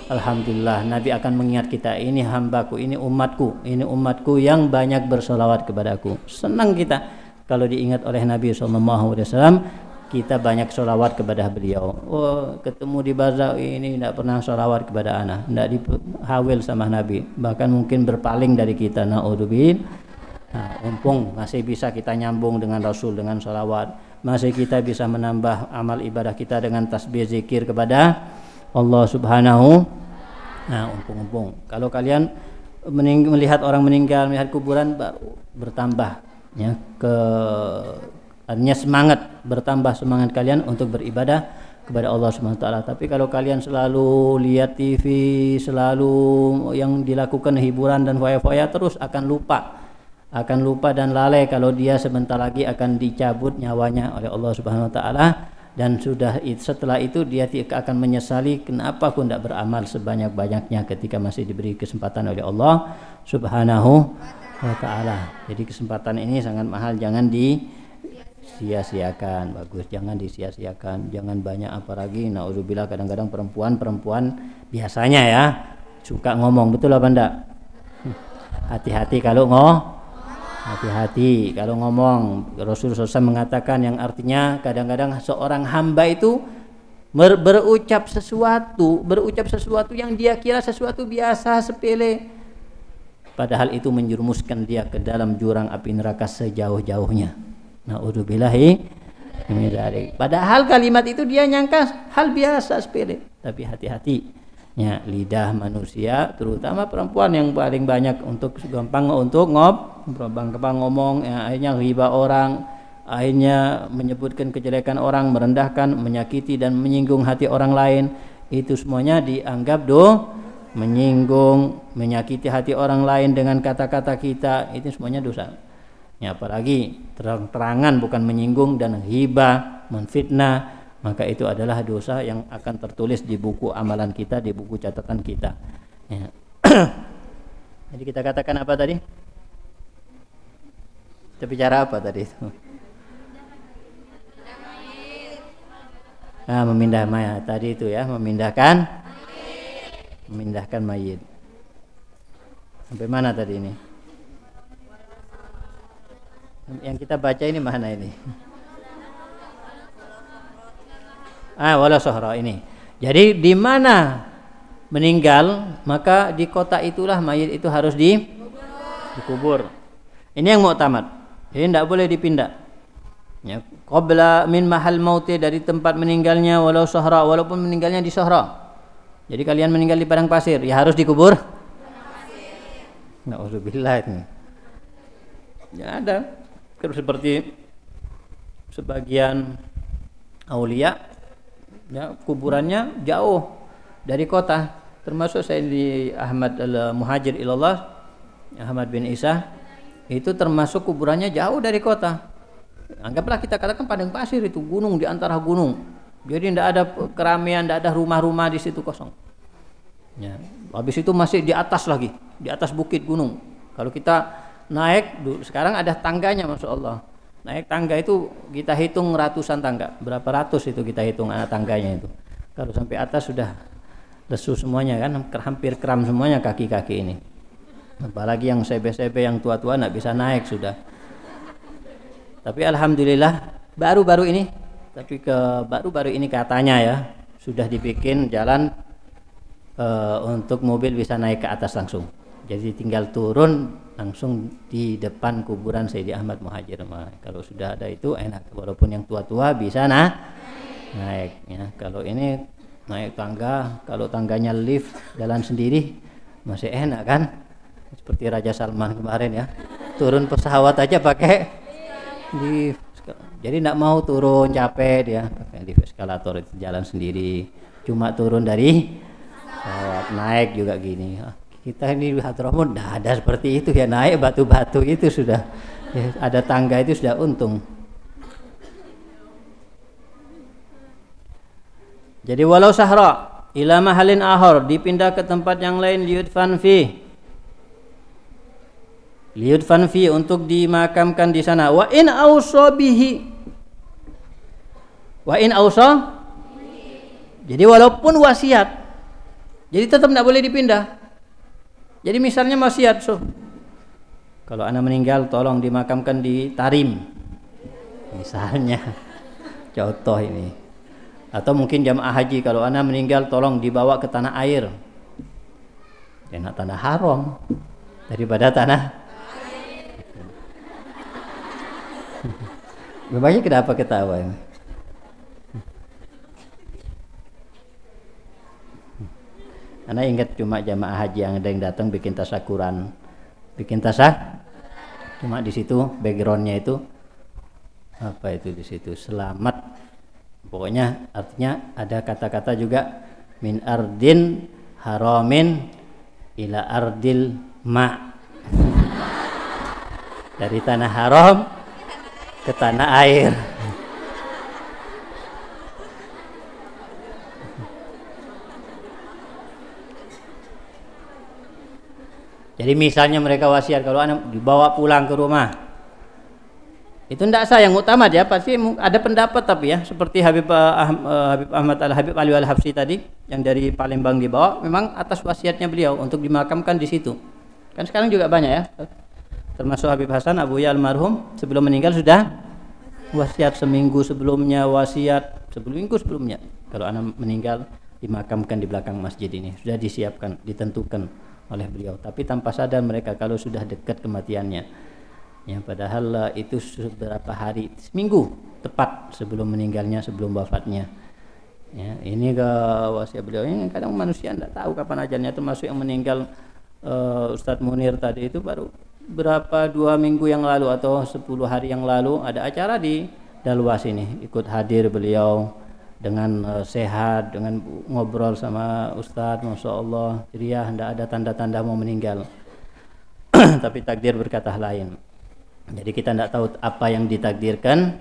Alhamdulillah Nabi akan mengingat kita ini hambaku ini umatku ini umatku yang banyak bersolawat kepadaku. Senang kita kalau diingat oleh Nabi SAW kita banyak solawat kepada beliau. Oh ketemu di barza ini tidak pernah solawat kepada anak tidak dihawil sama Nabi. Bahkan mungkin berpaling dari kita na'udzubillah Nah, umpung masih bisa kita nyambung dengan Rasul dengan salawat, masih kita bisa menambah amal ibadah kita dengan tasbih zikir kepada Allah Subhanahu. Nah, umpung-umpung. Kalau kalian melihat orang meninggal, melihat kuburan baru bertambah ya ke artinya semangat bertambah semangat kalian untuk beribadah kepada Allah Subhanahu wa taala. Tapi kalau kalian selalu lihat TV, selalu yang dilakukan hiburan dan foya-foya terus akan lupa. Akan lupa dan lalai kalau dia sebentar lagi akan dicabut nyawanya oleh Allah Subhanahu wa taala. Dan sudah setelah itu dia akan menyesali kenapa aku tidak beramal sebanyak-banyaknya ketika masih diberi kesempatan oleh Allah Subhanahu wa taala. Jadi kesempatan ini sangat mahal jangan di sia-siakan. Bagus jangan disia-siakan jangan banyak apalagi naudzubillah kadang-kadang perempuan-perempuan biasanya ya suka ngomong. Betul apa enggak hati-hati kalau ngoh hati-hati. Kalau ngomong Rasulullah SAW mengatakan yang artinya kadang-kadang seorang hamba itu ber berucap sesuatu berucap sesuatu yang dia kira sesuatu biasa sepele. Padahal itu menjerumuskan dia ke dalam jurang api neraka sejauh-jauhnya. Naudzubillahi Padahal kalimat itu dia nyangka hal biasa sepele, tapi hati-hati. Ya, lidah manusia terutama perempuan yang paling banyak untuk gampang untuk ngop, gampang ngomong, ya, akhirnya riba orang, akhirnya menyebutkan kejelekan orang, merendahkan, menyakiti dan menyinggung hati orang lain. Itu semuanya dianggap do menyinggung, menyakiti hati orang lain dengan kata-kata kita, itu semuanya dosa ya apalagi terang-terangan bukan menyinggung dan hibah menfitnah maka itu adalah dosa yang akan tertulis di buku amalan kita di buku catatan kita. Ya. jadi kita katakan apa tadi? Kita bicara apa tadi itu? Nah memindah mayat. Tadi itu ya memindahkan memindahkan mayit. Sampai mana tadi ini? Yang kita baca ini mana ini? Ah, wala sohra ini. Jadi di mana meninggal, maka di kota itulah mayit itu harus di dikubur. Ini yang mau tamat. Jadi tidak boleh dipindah. Ya, qabla min mahal mauti dari tempat meninggalnya walau sohra walaupun meninggalnya di sohra. Jadi kalian meninggal di padang pasir, ya harus dikubur. Nauzubillah ini. Ya ada kalau seperti sebagian aulia ya kuburannya jauh dari kota. Termasuk saya di Ahmad al Muhajir ilallah Ahmad bin Isa itu termasuk kuburannya jauh dari kota. Anggaplah kita katakan padang pasir itu gunung di antara gunung. Jadi tidak ada keramaian tidak ada rumah-rumah di situ kosong. Ya habis itu masih di atas lagi di atas bukit gunung. Kalau kita naik sekarang ada tangganya masya Allah naik tangga itu kita hitung ratusan tangga. Berapa ratus itu kita hitung anak tangganya itu? Kalau sampai atas sudah lesu semuanya kan hampir kram semuanya kaki-kaki ini. Apalagi yang sebe-sebe yang tua-tua nak bisa naik sudah. Tapi alhamdulillah baru-baru ini tapi ke baru-baru ini katanya ya sudah dibikin jalan uh, untuk mobil bisa naik ke atas langsung. Jadi tinggal turun langsung di depan kuburan Sayyidi Ahmad Muhajir kalau sudah ada itu enak. Walaupun yang tua-tua bisa nah. Naik ya. Kalau ini naik tangga kalau tangganya lift jalan sendiri masih enak kan? Seperti Raja Salman kemarin ya. Turun pesawat aja pakai lift. Jadi tidak mau turun capek dia. Pakai lift eskalator itu jalan sendiri. Cuma turun dari pesawat naik juga gini kita ini Hadramaut tidak ada seperti itu ya. Naik batu-batu itu sudah ya, ada tangga itu sudah untung. Jadi walau sahra ila mahalin ahor dipindah ke tempat yang lain liudfan fi. Liudfan fi untuk dimakamkan di sana. Wa in ausa bihi. Wa in ausa jadi walaupun wasiat jadi tetap tidak boleh dipindah jadi misalnya maksiat so. Kalau anak meninggal tolong dimakamkan di Tarim. Misalnya contoh ini. Atau mungkin jamaah haji kalau anak meninggal tolong dibawa ke tanah air. Enak tanah haram daripada tanah Memangnya kenapa ketawa ini? Karena ingat cuma jamaah haji yang ada yang datang bikin tasakuran, bikin tasah. Cuma di situ backgroundnya itu apa itu di situ selamat. Pokoknya artinya ada kata-kata juga min ardin haramin ila ardil ma dari tanah haram ke tanah air Jadi misalnya mereka wasiat kalau anak dibawa pulang ke rumah. Itu tidak sah yang utama dia pasti ada pendapat tapi ya seperti Habib, uh, Habib Ahmad Al Habib Ali Al Habsi tadi yang dari Palembang dibawa memang atas wasiatnya beliau untuk dimakamkan di situ. Kan sekarang juga banyak ya. Termasuk Habib Hasan Abu Ya almarhum sebelum meninggal sudah wasiat seminggu sebelumnya wasiat sebelum minggu sebelumnya kalau anak meninggal dimakamkan di belakang masjid ini sudah disiapkan ditentukan oleh beliau. Tapi tanpa sadar mereka kalau sudah dekat kematiannya. Ya padahal eh, itu beberapa hari seminggu tepat sebelum meninggalnya sebelum wafatnya. Ya ini ke wasiat beliau. Ini kadang manusia tidak tahu kapan ajalnya termasuk yang meninggal uh, Ustadz Munir tadi itu baru berapa dua minggu yang lalu atau sepuluh hari yang lalu ada acara di Dalwas ini. Ikut hadir beliau dengan uh, sehat, dengan ngobrol sama Ustadz, masya Allah, ceria, tidak ada tanda-tanda mau meninggal. Tapi takdir berkata lain. Jadi kita tidak tahu apa yang ditakdirkan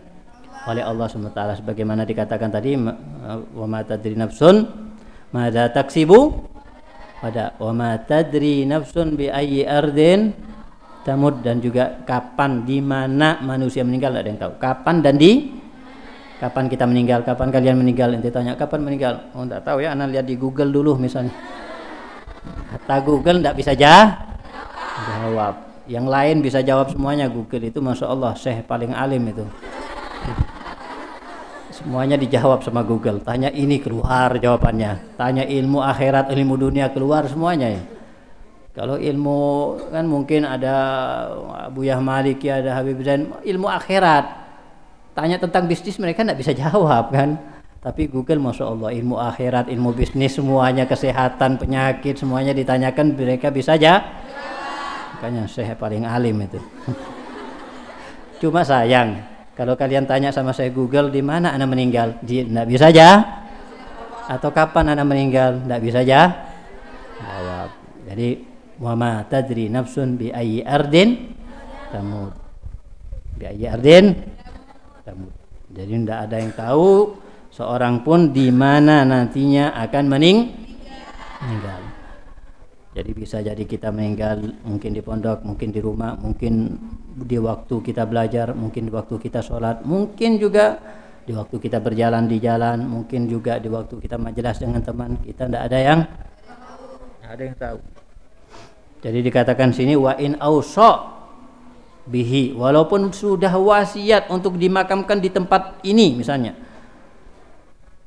oleh Allah SWT. Sebagaimana dikatakan tadi, wa ma tadri nafsun mada taksibu pada wa ma tadri nafsun bi ayyi ardin tamud dan juga kapan di mana manusia meninggal tidak ada yang tahu. Kapan dan di kapan kita meninggal? Kapan kalian meninggal? Nanti tanya kapan meninggal? Oh enggak tahu ya anak lihat di Google dulu misalnya. Kata Google enggak bisa jah jawab. Yang lain bisa jawab semuanya. Google itu masya Allah syekh paling alim itu. Semuanya dijawab sama Google. Tanya ini keluar jawabannya. Tanya ilmu akhirat ilmu dunia keluar semuanya ya. Kalau ilmu kan mungkin ada Abu Yahmalik ya ada Habib Zain ilmu akhirat tanya tentang bisnis mereka tidak bisa jawab kan? Tapi Google masya Allah ilmu akhirat ilmu bisnis semuanya kesehatan penyakit semuanya ditanyakan mereka bisa aja makanya saya paling alim itu. Cuma sayang kalau kalian tanya sama saya Google di mana anak meninggal? Tidak bisa aja atau kapan anak meninggal? Tidak bisa aja jawab. Jadi wama tadri nafsun bi ayyi ardin tamut. Bi ayyi ardin jadi tidak ada yang tahu seorang pun di mana nantinya akan mening meninggal. Jadi bisa jadi kita meninggal mungkin di pondok, mungkin di rumah, mungkin di waktu kita belajar, mungkin di waktu kita sholat, mungkin juga di waktu kita berjalan di jalan, mungkin juga di waktu kita majelis dengan teman kita tidak ada yang ada yang tahu. Jadi dikatakan sini wa in ausa bihi. Walaupun sudah wasiat untuk dimakamkan di tempat ini misalnya.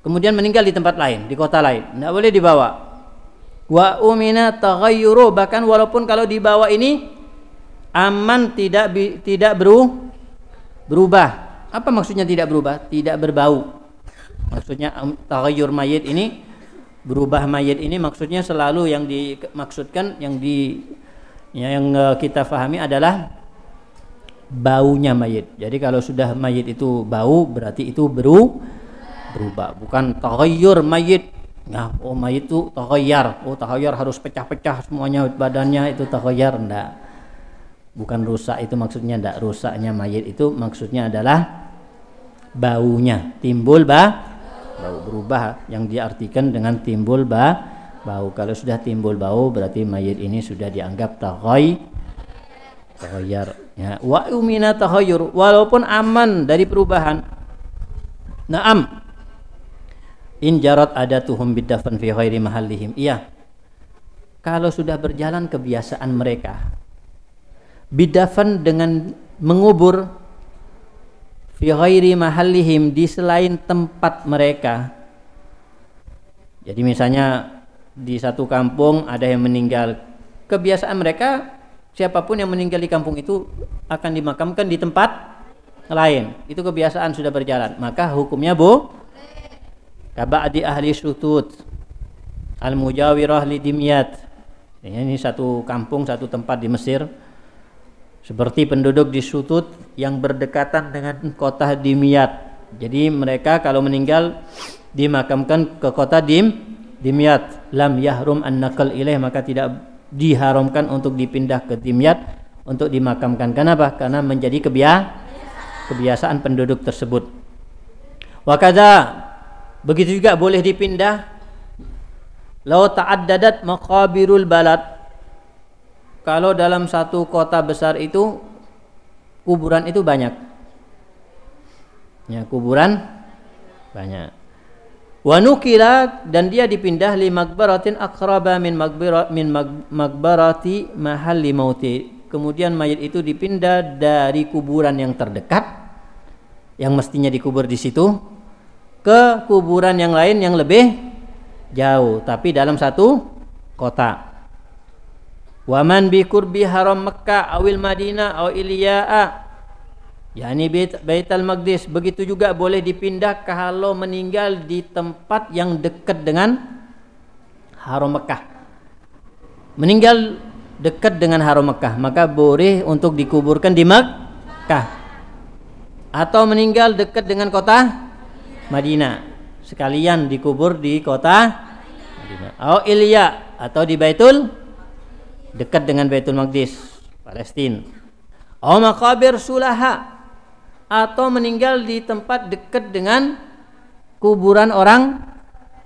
Kemudian meninggal di tempat lain di kota lain. Tidak boleh dibawa. Wa umina taghayyuru. Bahkan walaupun kalau dibawa ini aman tidak tidak beru, berubah. Apa maksudnya tidak berubah? Tidak berbau. Maksudnya taghayyur mayit ini berubah mayit ini maksudnya selalu yang dimaksudkan yang di yang eh, kita fahami adalah baunya mayit. Jadi kalau sudah mayit itu bau berarti itu beru berubah, bukan taghayyur mayit. Nah, oh mayit itu taghayyar. Oh taghayyar harus pecah-pecah semuanya badannya itu taghayyar enggak. Bukan rusak itu maksudnya enggak. Rusaknya mayit itu maksudnya adalah baunya, timbul ba bau berubah yang diartikan dengan timbul ba bau. Kalau sudah timbul bau berarti mayit ini sudah dianggap taghayyur tahayyar ya wa umina tahayyur walaupun aman dari perubahan. Na'am. In jarat adatuhum bidafan fi ghairi mahallihim. Iya. Kalau sudah berjalan kebiasaan mereka bidafan dengan mengubur fi ghairi mahallihim di selain tempat mereka. Jadi misalnya di satu kampung ada yang meninggal kebiasaan mereka siapa pun yang meninggal di kampung itu akan dimakamkan di tempat lain. Itu kebiasaan sudah berjalan. Maka hukumnya bu kaba'di ahli syutut. al mujawirah li dimyat ini satu kampung satu tempat di Mesir seperti penduduk di Sutut yang berdekatan dengan kota Dimyat. Jadi mereka kalau meninggal dimakamkan ke kota Dim Dimyat. Lam yahrum an nakal ilaih maka tidak diharamkan untuk dipindah ke Dimyat untuk dimakamkan. Kenapa? Karena menjadi kebia kebiasaan penduduk tersebut. Wakada begitu juga boleh dipindah. Lau ta'addadat maqabirul balad kalau dalam satu kota besar itu kuburan itu banyak. Ya, kuburan banyak. Wa nukila dan dia dipindah li makbaratin akraba min makbara min makbarati mahalli mauti. Kemudian mayat itu dipindah dari kuburan yang terdekat yang mestinya dikubur di situ ke kuburan yang lain yang lebih jauh tapi dalam satu kota. Waman bi kurbi haram Mekah awil Madinah aw Iliya'a yakni Bait Baitul Maqdis begitu juga boleh dipindah kalau meninggal di tempat yang dekat dengan Haram Mekah. Meninggal dekat dengan Haram Mekah, maka boleh untuk dikuburkan di Mekah. Atau meninggal dekat dengan kota Madinah, sekalian dikubur di kota Madinah. Atau Ilya atau di Baitul dekat dengan Baitul Maqdis Palestina atau makabir sulaha atau meninggal di tempat dekat dengan kuburan orang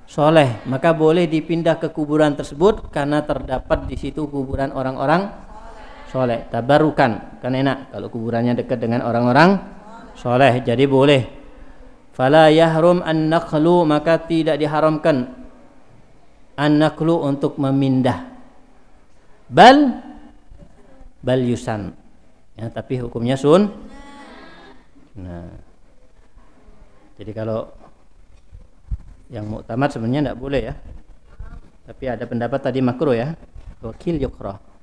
soleh. Maka boleh dipindah ke kuburan tersebut karena terdapat di situ kuburan orang-orang soleh. Tabarukan kan enak kalau kuburannya dekat dengan orang-orang soleh. Jadi boleh. Fala yahrum an maka tidak diharamkan an untuk memindah. Bal bal yusan. Ya tapi hukumnya sun nah. Jadi kalau yang muktamad sebenarnya tidak boleh ya. Tapi ada pendapat tadi makro ya. Wakil yukro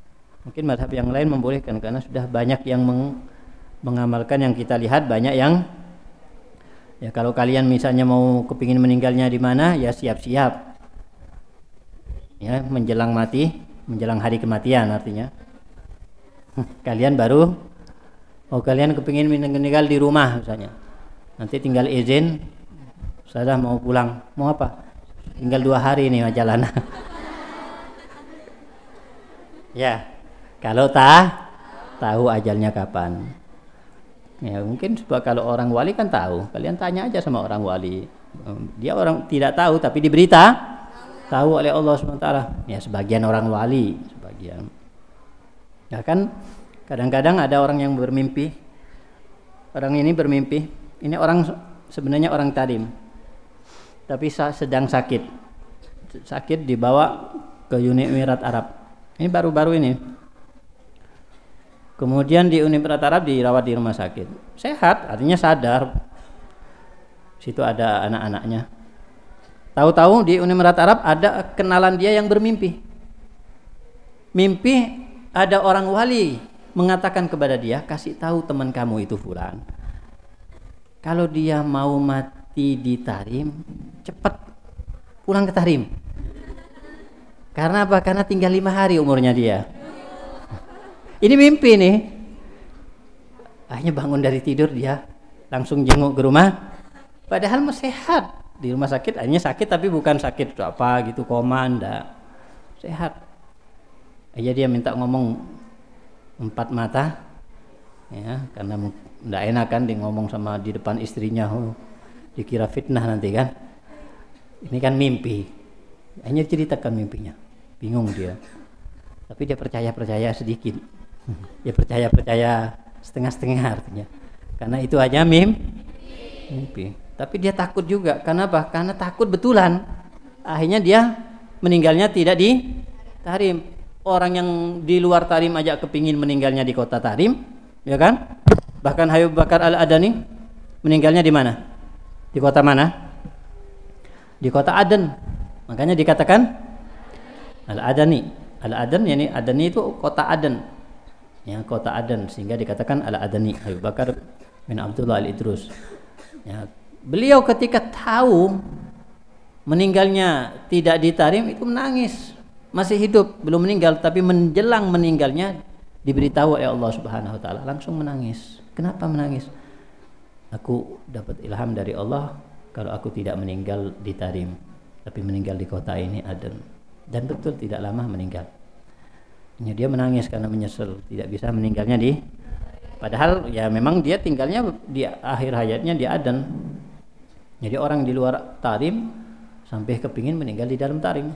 mungkin madhab yang lain membolehkan karena sudah banyak yang meng, mengamalkan yang kita lihat banyak yang ya kalau kalian misalnya mau kepingin meninggalnya di mana ya siap-siap. Ya menjelang mati menjelang hari kematian artinya. Kalian baru oh kalian kepingin meninggal di rumah misalnya. Nanti tinggal izin saya mau pulang. Mau apa? Tinggal dua hari nih jalan ya kalau tak tahu ajalnya kapan. Ya mungkin sebab kalau orang wali kan tahu. Kalian tanya aja sama orang wali. Dia orang tidak tahu tapi diberita. Tahu oleh Allah SWT ya sebagian orang wali sebagian. Ya kan kadang-kadang ada orang yang bermimpi. Orang ini bermimpi ini orang sebenarnya orang tadim tapi sedang sakit. Sakit dibawa ke Uni Emirat Arab. Ini baru-baru ini. Kemudian di Uni Emirat Arab dirawat di rumah sakit. Sehat artinya sadar. Situ ada anak-anaknya. Tahu-tahu di Uni Emirat Arab ada kenalan dia yang bermimpi. Mimpi ada orang wali mengatakan kepada dia, kasih tahu teman kamu itu fulan. Kalau dia mau mati di Tarim, cepat pulang ke Tarim. Karena apa? Karena tinggal lima hari umurnya dia. Ini mimpi nih. Akhirnya bangun dari tidur dia langsung jenguk ke rumah. Padahal masih sehat di rumah sakit akhirnya sakit tapi bukan sakit apa gitu koma enggak sehat aja dia minta ngomong empat mata ya karena enggak enak kan dia ngomong sama di depan istrinya oh, dikira fitnah nanti kan. Ini kan mimpi. Hanya ceritakan mimpinya. Bingung dia. Tapi dia percaya percaya sedikit. Dia percaya percaya setengah setengah artinya. Karena itu aja mim mimpi. Tapi dia takut juga. Karena apa karena takut betulan. Akhirnya dia meninggalnya tidak di Tarim orang yang di luar Tarim aja kepingin meninggalnya di kota Tarim ya kan? Bahkan Habib Bakar Al Adani meninggalnya di mana? Di kota mana? Di kota Aden. Makanya dikatakan Al Adani Al Aden yani Adani itu kota Aden. Ya kota Aden sehingga dikatakan Al Adani Habib Bakar bin Abdullah Al Idrus ya Beliau ketika tahu meninggalnya tidak ditarim itu menangis masih hidup belum meninggal tapi menjelang meninggalnya diberitahu oleh Allah Subhanahu wa taala. Langsung menangis. Kenapa menangis? Aku dapat ilham dari Allah kalau aku tidak meninggal di Tarim tapi meninggal di kota ini Aden. Dan betul tidak lama meninggal. Hanya dia menangis karena menyesal tidak bisa meninggalnya di padahal ya memang dia tinggalnya di akhir hayatnya di Aden. Jadi orang di luar Tarim sampai kepingin meninggal di dalam tarim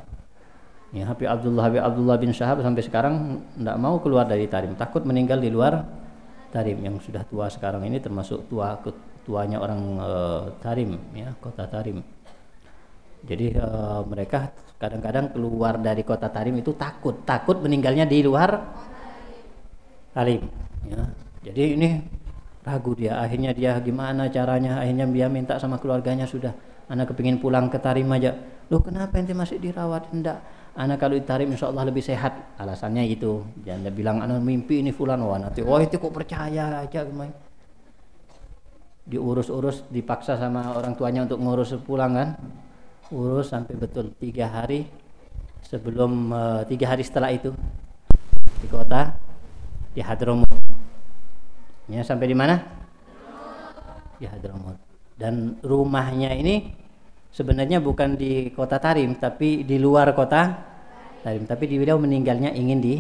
ya Habib Abdullah Habib Abdullah bin Syahab sampai sekarang tidak mau keluar dari tarim. Takut meninggal di luar tarim. Yang sudah tua sekarang ini termasuk tua tuanya orang e, tarim ya kota tarim. Jadi e, mereka kadang-kadang keluar dari kota tarim itu takut. Takut meninggalnya di luar tarim ya. Jadi ini ragu dia. Akhirnya dia gimana caranya? Akhirnya dia minta sama keluarganya sudah anak kepingin pulang ke Tarim aja. Loh kenapa ente masih dirawat? Enggak anak kalau ditarim insya Allah lebih sehat. Alasannya itu jangan bilang anak mimpi ini fulan. Wah nanti oh itu kok percaya aja gimana diurus-urus dipaksa sama orang tuanya untuk ngurus pulang kan. Urus sampai betul tiga hari sebelum uh, tiga hari setelah itu. Di kota di Hadramut. Ya sampai di mana? Di Hadramut. Dan rumahnya ini sebenarnya bukan di kota Tarim tapi di luar kota Tarim. Tapi di beliau meninggalnya ingin di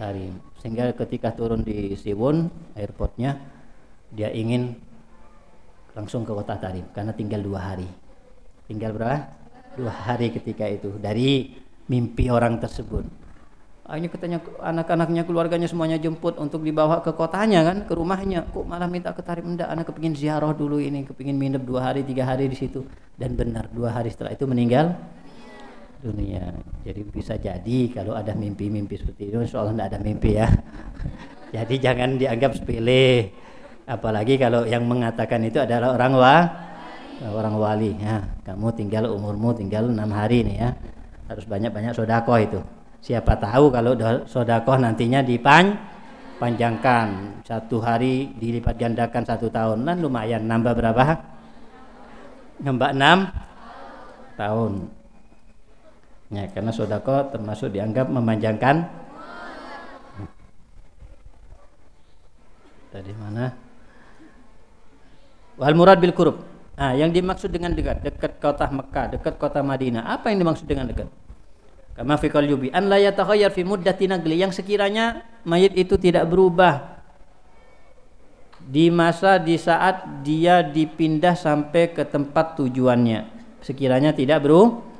Tarim. Sehingga ketika turun di Siwon airportnya dia ingin langsung ke kota Tarim. Karena tinggal dua hari. Tinggal berapa? Dua hari ketika itu. Dari mimpi orang tersebut Akhirnya katanya anak-anaknya keluarganya semuanya jemput untuk dibawa ke kotanya kan, ke rumahnya. Kok malah minta ke Tarim anak kepingin ziarah dulu ini, kepingin minum dua hari, tiga hari di situ. Dan benar, dua hari setelah itu meninggal dunia. Jadi bisa jadi kalau ada mimpi-mimpi seperti itu, Allah tidak ada mimpi ya. jadi jangan dianggap sepele. Apalagi kalau yang mengatakan itu adalah orang wa, orang wali. Ya, kamu tinggal umurmu tinggal enam hari nih ya. Harus banyak-banyak sodako itu. Siapa tahu kalau sodakoh nantinya dipanjangkan satu hari dilipat gandakan satu tahun, kan lumayan nambah berapa? Nambah enam tahun. Ya, karena sodako termasuk dianggap memanjangkan. Tadi mana? Wal murad bil kurub. Nah, yang dimaksud dengan dekat, dekat kota Mekah, dekat kota Madinah. Apa yang dimaksud dengan dekat? Kama fi yubi an la yatakhayyar fi muddati nagli. Yang sekiranya mayit itu tidak berubah di masa di saat dia dipindah sampai ke tempat tujuannya. Sekiranya tidak berubah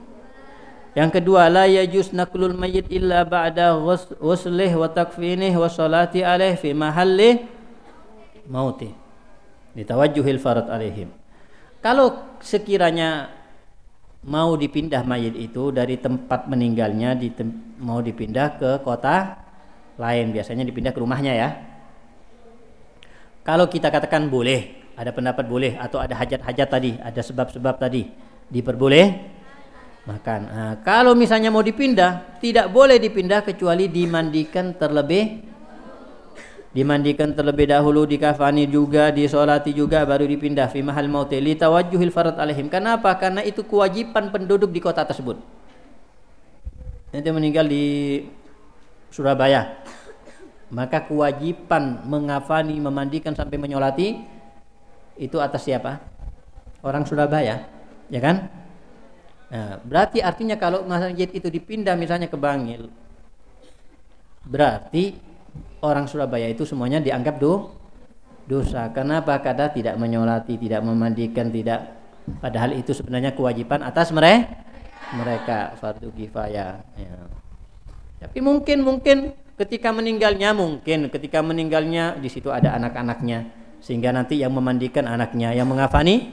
yang kedua la yajuz naklul mayit illa ba'da ghuslih wa takfinih wa salati alaih fi mahalli mauti. Ditawajjuhil farad alaihim. Kalau sekiranya mau dipindah mayit itu dari tempat meninggalnya di mau dipindah ke kota lain. Biasanya dipindah ke rumahnya ya. Kalau kita katakan boleh ada pendapat boleh atau ada hajat-hajat tadi ada sebab-sebab tadi diperboleh? Makan. Nah, kalau misalnya mau dipindah tidak boleh dipindah kecuali dimandikan terlebih dimandikan terlebih dahulu dikafani juga disolati juga baru dipindah fi mahal mauti. Li tawajjuhil farad alaihim. Kenapa? Karena itu kewajiban penduduk di kota tersebut. Nanti meninggal di Surabaya. Maka kewajiban mengafani memandikan sampai menyolati itu atas siapa? Orang Surabaya. Ya kan? Nah, berarti artinya kalau masjid itu dipindah misalnya ke Bangil berarti orang Surabaya itu semuanya dianggap do, dosa. Kenapa? Karena tidak menyolati, tidak memandikan, tidak padahal itu sebenarnya kewajiban atas mereka mereka fardu kifayah ya. tapi mungkin mungkin ketika meninggalnya mungkin ketika meninggalnya di situ ada anak-anaknya sehingga nanti yang memandikan anaknya yang mengafani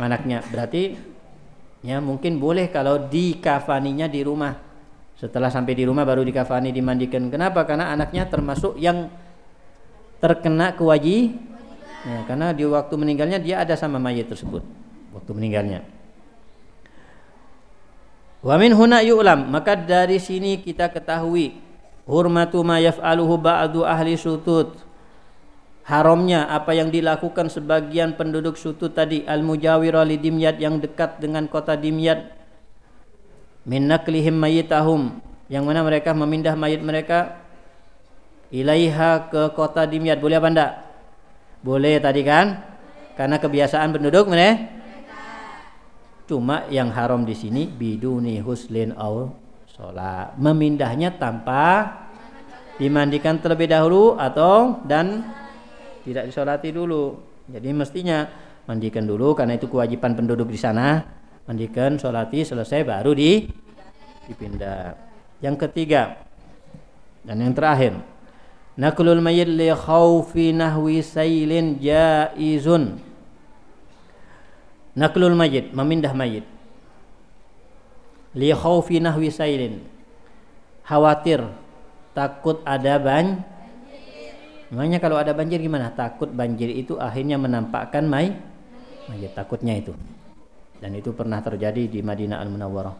anaknya berarti ya mungkin boleh kalau dikafaninya di rumah setelah sampai di rumah baru dikafani dimandikan. Kenapa? Karena anaknya termasuk yang terkena kewajib. Ya, karena di waktu meninggalnya dia ada sama mayat tersebut. Waktu meninggalnya. Wa min huna yu'lam, maka dari sini kita ketahui hurmatu ma yaf'aluhu ba'du ahli sutut. Haramnya apa yang dilakukan sebagian penduduk sutut tadi al mujawira li dimyat yang dekat dengan kota dimyat min naklihim mayitahum yang mana mereka memindah mayit mereka ilaiha ke kota Dimyat. Boleh apa enggak? Boleh tadi kan? Karena kebiasaan penduduk mana? Cuma yang haram di sini biduni huslin au sholat. Memindahnya tanpa dimandikan terlebih dahulu atau dan tidak disolati dulu. Jadi mestinya mandikan dulu karena itu kewajiban penduduk di sana mandikan solati selesai baru di dipindah. Yang ketiga dan yang terakhir naklul mayyit li khaufi nahwi sailin jaizun. Naklul mayyit memindah mayit. Li khaufi nahwi sailin. Khawatir takut ada ban Makanya kalau ada banjir gimana? Takut banjir itu akhirnya menampakkan may mayit. Takutnya itu. Dan itu pernah terjadi di Madinah Al-Munawwarah.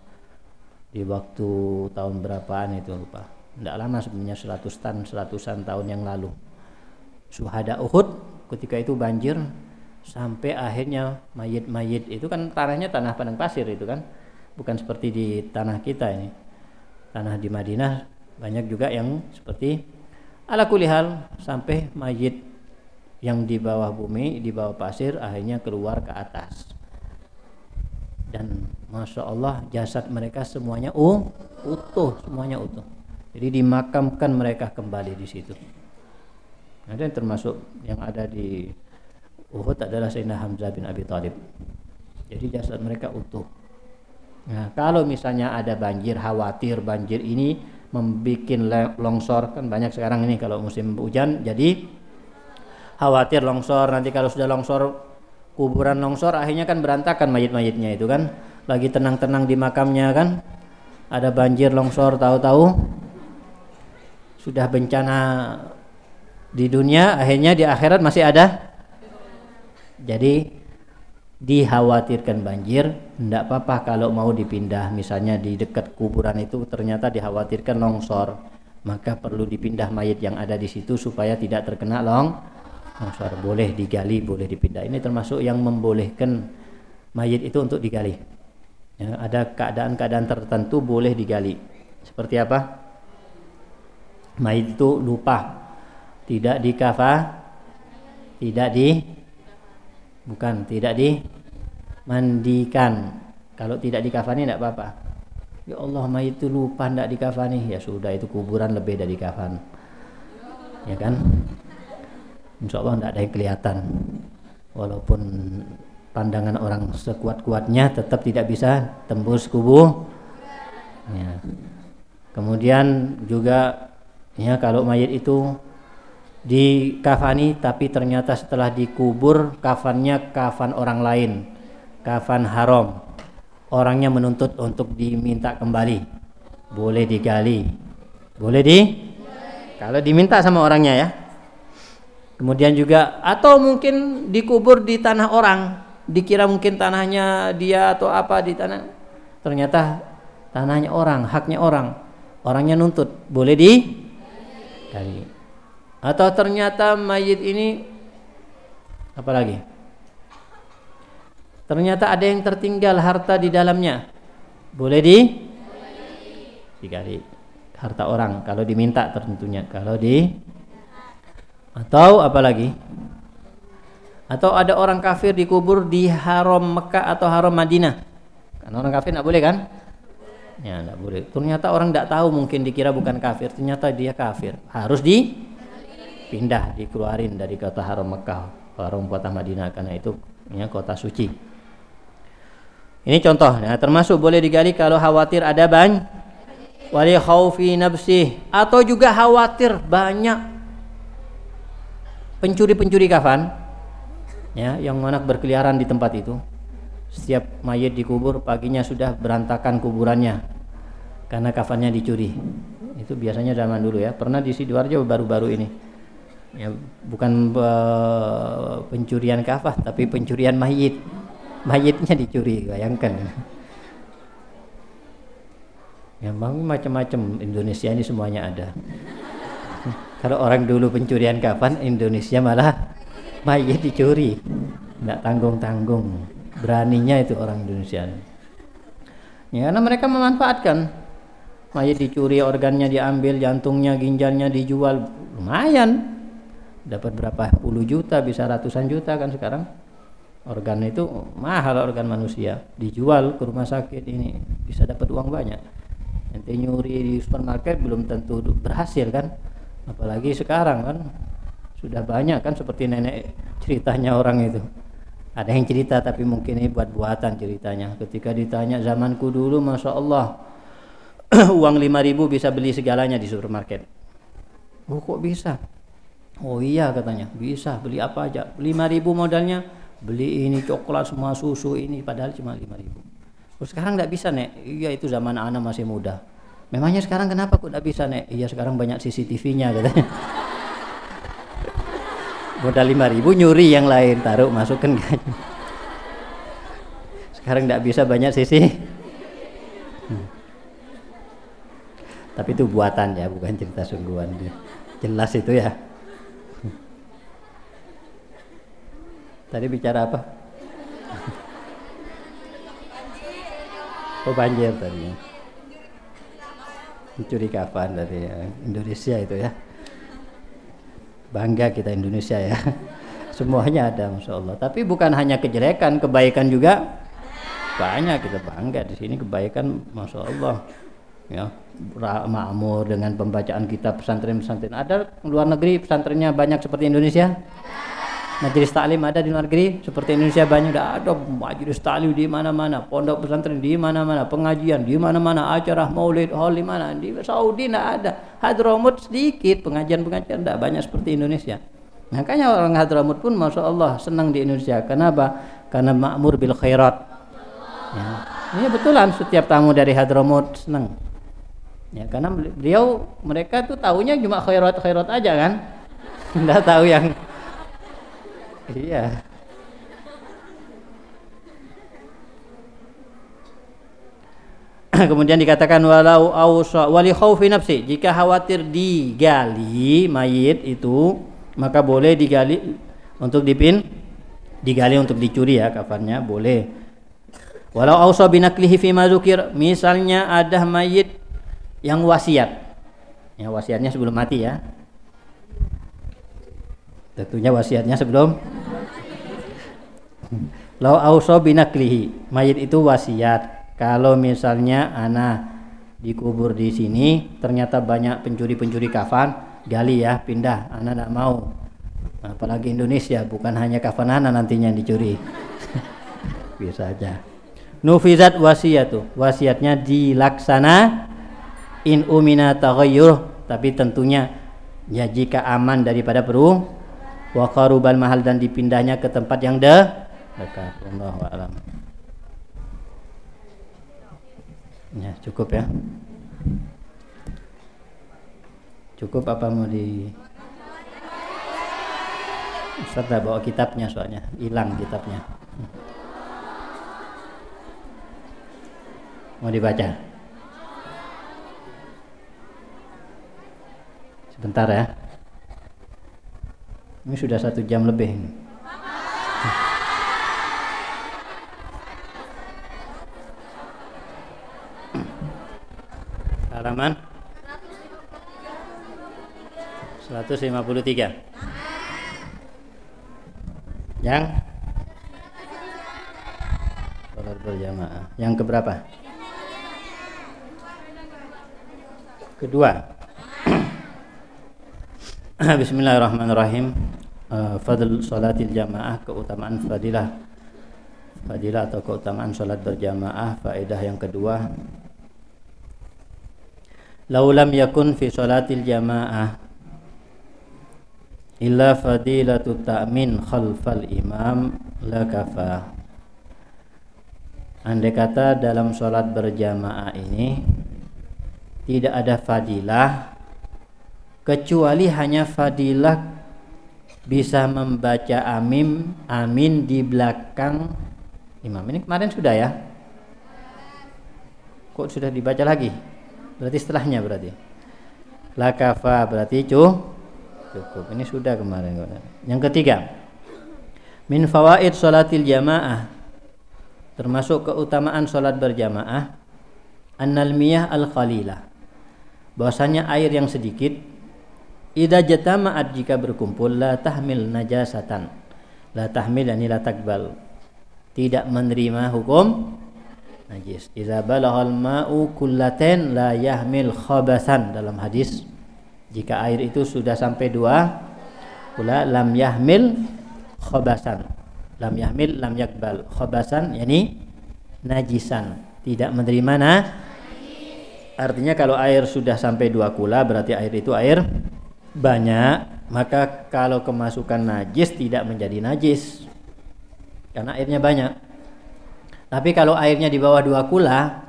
Di waktu tahun berapaan itu lupa. Tidak lama sebenarnya 100 tahun, seratusan tahun yang lalu. Suhada Uhud ketika itu banjir sampai akhirnya mayit-mayit itu kan tanahnya tanah padang pasir itu kan. Bukan seperti di tanah kita ini. Tanah di Madinah banyak juga yang seperti ala kulihal sampai mayit yang di bawah bumi di bawah pasir akhirnya keluar ke atas dan masya Allah jasad mereka semuanya uh, utuh semuanya utuh. Jadi dimakamkan mereka kembali di situ. Ada yang termasuk yang ada di Uhud adalah Sayyidina Hamzah bin Abi Thalib. Jadi jasad mereka utuh. Nah kalau misalnya ada banjir khawatir banjir ini membuat longsor kan banyak sekarang ini kalau musim hujan jadi khawatir longsor. Nanti kalau sudah longsor kuburan longsor akhirnya kan berantakan mayit-mayitnya itu kan. Lagi tenang-tenang di makamnya kan. Ada banjir longsor tahu-tahu. Sudah bencana di dunia akhirnya di akhirat masih ada. Jadi dikhawatirkan banjir, tidak apa-apa kalau mau dipindah, misalnya di dekat kuburan itu ternyata dikhawatirkan longsor, maka perlu dipindah mayat yang ada di situ supaya tidak terkena long longsor. Boleh digali, boleh dipindah. Ini termasuk yang membolehkan mayat itu untuk digali. Ya, ada keadaan-keadaan tertentu boleh digali. Seperti apa? Mayat itu lupa, tidak dikafa, tidak di bukan tidak dimandikan kalau tidak dikafani tidak apa-apa ya Allah mayit itu lupa tidak dikafani ya sudah itu kuburan lebih dari kafan ya kan Insya Allah tidak ada yang kelihatan. Walaupun pandangan orang sekuat-kuatnya tetap tidak bisa tembus kubu ya. kemudian juga ya kalau mayit itu di kafani tapi ternyata setelah dikubur kafannya kafan orang lain kafan haram. Orangnya menuntut untuk diminta kembali. Boleh digali. Boleh di? Kalau diminta sama orangnya ya kemudian juga atau mungkin dikubur di tanah orang dikira mungkin tanahnya dia atau apa di tanah ternyata tanahnya orang haknya orang orangnya nuntut boleh di gali atau ternyata mayit ini apa lagi? Ternyata ada yang tertinggal harta di dalamnya. Boleh di? Digali harta orang kalau diminta tentunya. Kalau di atau apa lagi? Atau ada orang kafir dikubur di haram Mekah atau haram Madinah. Karena orang kafir tidak boleh kan? Ya, tidak boleh. Ternyata orang tidak tahu mungkin dikira bukan kafir, ternyata dia kafir. Harus di pindah dikeluarin dari kota haram Mekah haram kota Madinah karena itu ya, kota suci ini contoh nah, termasuk boleh digali kalau khawatir ada ban wali khaufi nafsi atau juga khawatir banyak pencuri-pencuri kafan ya yang anak berkeliaran di tempat itu. Setiap mayat dikubur paginya sudah berantakan kuburannya karena kafannya dicuri. Itu biasanya zaman dulu ya. Pernah di sidoarjo baru-baru ini. Ya bukan uh, pencurian kafah tapi pencurian mayit. Mayitnya dicuri bayangkan. Ya macam-macam. Indonesia ini semuanya ada kalau orang dulu pencurian kafan Indonesia malah mayit dicuri. Tidak tanggung-tanggung. Beraninya itu orang Indonesia. Ya, karena mereka memanfaatkan. Mayat dicuri, organnya diambil, jantungnya, ginjalnya dijual, lumayan. Dapat berapa? Puluh juta, bisa ratusan juta kan sekarang. Organ itu mahal organ manusia, dijual ke rumah sakit ini bisa dapat uang banyak. Nanti nyuri di supermarket belum tentu berhasil kan, apalagi sekarang kan sudah banyak kan seperti nenek ceritanya orang itu. Ada yang cerita tapi mungkin ini buat buatan ceritanya. Ketika ditanya zamanku dulu Masya Allah uang 5000 bisa beli segalanya di supermarket? Oh kok bisa? Oh iya katanya. Bisa beli apa aja. 5000 modalnya beli ini coklat semua susu ini padahal cuma 5000 oh sekarang tidak bisa nek? Iya itu zaman anak masih muda memangnya sekarang kenapa kok tidak bisa nek? Iya sekarang banyak CCTV-nya katanya. Modal 5000 nyuri yang lain taruh masukkan. Gaji sekarang tidak bisa banyak sisi hmm. tapi itu buatan ya bukan cerita sungguhan. Jelas itu ya. Tadi bicara apa? Oh banjir tadi mencuri kafan dari Indonesia itu ya. Bangga kita Indonesia ya. Semuanya ada masya Allah. Tapi bukan hanya kejelekan kebaikan juga banyak. Kita bangga di sini kebaikan masya Allah. Ya makmur dengan pembacaan kitab pesantren-pesantren. Ada luar negeri pesantrennya banyak seperti Indonesia majelis taklim ada di luar negeri seperti Indonesia banyak udah ada majelis taklim di mana-mana pondok pesantren di mana-mana pengajian di mana-mana acara maulid hall di mana di Saudi tidak ada. Hadramut sedikit pengajian-pengajian tidak banyak seperti Indonesia. Makanya orang Hadramut pun masya Allah senang di Indonesia. Kenapa? Karena makmur bil khairat. Ya. ini betulan setiap tamu dari Hadramut senang. Ya karena beliau mereka tuh tahunya cuma khairat khairat aja kan? Tidak tahu yang Iya. Kemudian dikatakan walau ausa wali khaufi nafsi jika khawatir digali mayit itu maka boleh digali untuk dipin digali untuk dicuri ya kafannya boleh. Walau ausa binaklihi fi mazukir misalnya ada mayit yang wasiat. Ya wasiatnya sebelum mati ya. Tentunya wasiatnya sebelum Lau auso binaklihi. Mayit itu wasiat. Kalau misalnya anak dikubur di sini ternyata banyak pencuri-pencuri kafan, gali ya, pindah. Anak tidak mau. Apalagi Indonesia, bukan hanya kafan anak nantinya yang dicuri. Bisa aja. Nufizat wasiatu. Wasiatnya dilaksana in umina tapi tentunya ya jika aman daripada peru wa qarubal mahal dan dipindahnya ke tempat yang de dekat. Allah alam. Ya cukup ya. Cukup apa mau di? Ustaz bawa kitabnya soalnya. Hilang kitabnya. Mau dibaca? Sebentar ya ini sudah satu jam lebih halaman 153 yang? Sholat berjamaah. Yang keberapa? Kedua. Bismillahirrahmanirrahim uh, Fadl sholatil jamaah keutamaan fadilah. Fadilah atau keutamaan sholat berjamaah faedah yang kedua. Laulam yakun fi salatil jamaah illa fadilatu ta'min khalfal imam la kafa. Andai kata dalam sholat berjamaah ini tidak ada fadilah kecuali hanya fadilah bisa membaca amin amin di belakang imam. Ini kemarin sudah ya? Kok sudah dibaca lagi? Berarti setelahnya berarti? Lakafa berarti cukup. Ini sudah kemarin. Yang ketiga min fawaid salatil jamaah. Termasuk keutamaan salat berjamaah annal miyah al qalilah bahwasanya air yang sedikit idza jatama'at jika berkumpul la tahmil najasatan. La tahmil yani la takbal. Tidak menerima hukum najis. Idza balaghal ma'u kullatain la yahmil khabasan. Dalam hadis jika air itu sudah sampai dua kula lam yahmil khabasan. Lam yahmil lam yakbal. Khobasan yani najisan. Tidak menerima nah artinya kalau air sudah sampai dua kula berarti air itu air banyak maka kalau kemasukan najis tidak menjadi najis. Karena airnya banyak. Tapi kalau airnya di bawah dua kula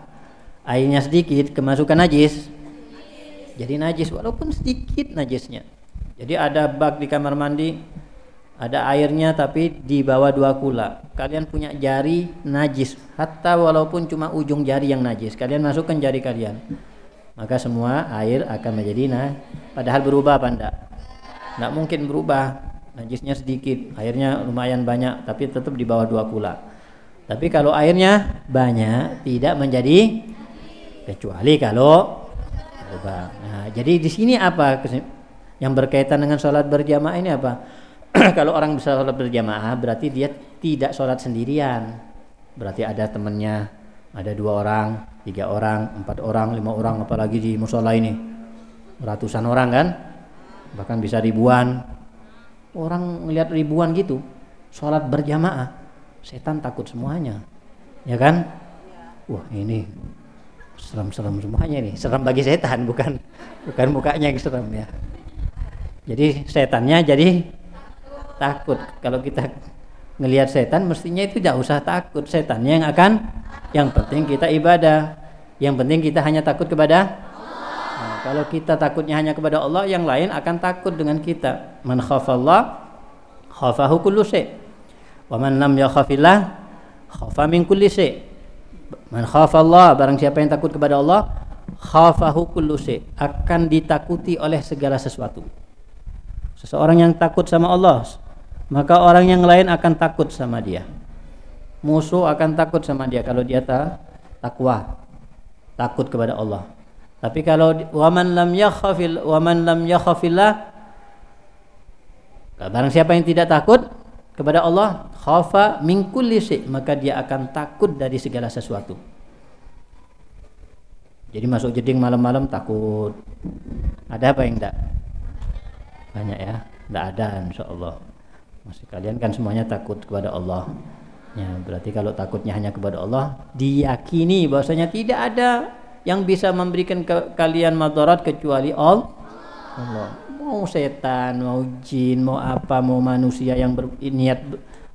airnya sedikit kemasukan najis. Jadi najis walaupun sedikit najisnya. Jadi ada bak di kamar mandi ada airnya tapi di bawah dua kula. Kalian punya jari najis. Hatta walaupun cuma ujung jari yang najis. Kalian masukkan jari kalian maka semua air akan menjadi nah padahal berubah apa enggak enggak mungkin berubah. Najisnya sedikit airnya lumayan banyak tapi tetap di bawah dua kula. Tapi kalau airnya banyak tidak menjadi kecuali kalau berubah. Nah jadi di sini apa yang berkaitan dengan sholat berjamaah ini apa? Kalau orang bisa sholat berjamaah berarti dia tidak sholat sendirian. Berarti ada temannya ada dua orang tiga orang empat orang lima orang apalagi di musola ini. Ratusan orang kan? Bahkan bisa ribuan. Orang melihat ribuan gitu sholat berjamaah setan takut semuanya. Ya kan? Wah ini serem-serem semuanya ini serem bagi setan bukan bukan mukanya yang serem ya. Jadi setannya jadi takut. Kalau kita ngelihat setan mestinya itu tidak usah takut. Setannya yang akan yang penting kita ibadah. Yang penting kita hanya takut kepada nah, kalau kita takutnya hanya kepada Allah yang lain akan takut dengan kita. Man khafallah khafahu kullu syai. Wa man lam yakhafillah khafa min kulli syai. Man khafallah barang siapa yang takut kepada Allah khafahu kullu syai. Akan ditakuti oleh segala sesuatu. Seseorang yang takut sama Allah maka orang yang lain akan takut sama dia. Musuh akan takut sama dia kalau dia tak takwa takut kepada Allah. Tapi kalau waman lam yakhafil waman lam yakhafillah barang siapa yang tidak takut kepada Allah khafa min kulli maka dia akan takut dari segala sesuatu. Jadi masuk jeding malam-malam takut. Ada apa yang enggak banyak ya. Enggak ada insyaallah masih kalian kan semuanya takut kepada Allah. Ya, berarti kalau takutnya hanya kepada Allah, diyakini bahwasanya tidak ada yang bisa memberikan ke kalian madarat kecuali Allah. Allah. Mau setan, mau jin, mau apa, mau manusia yang berniat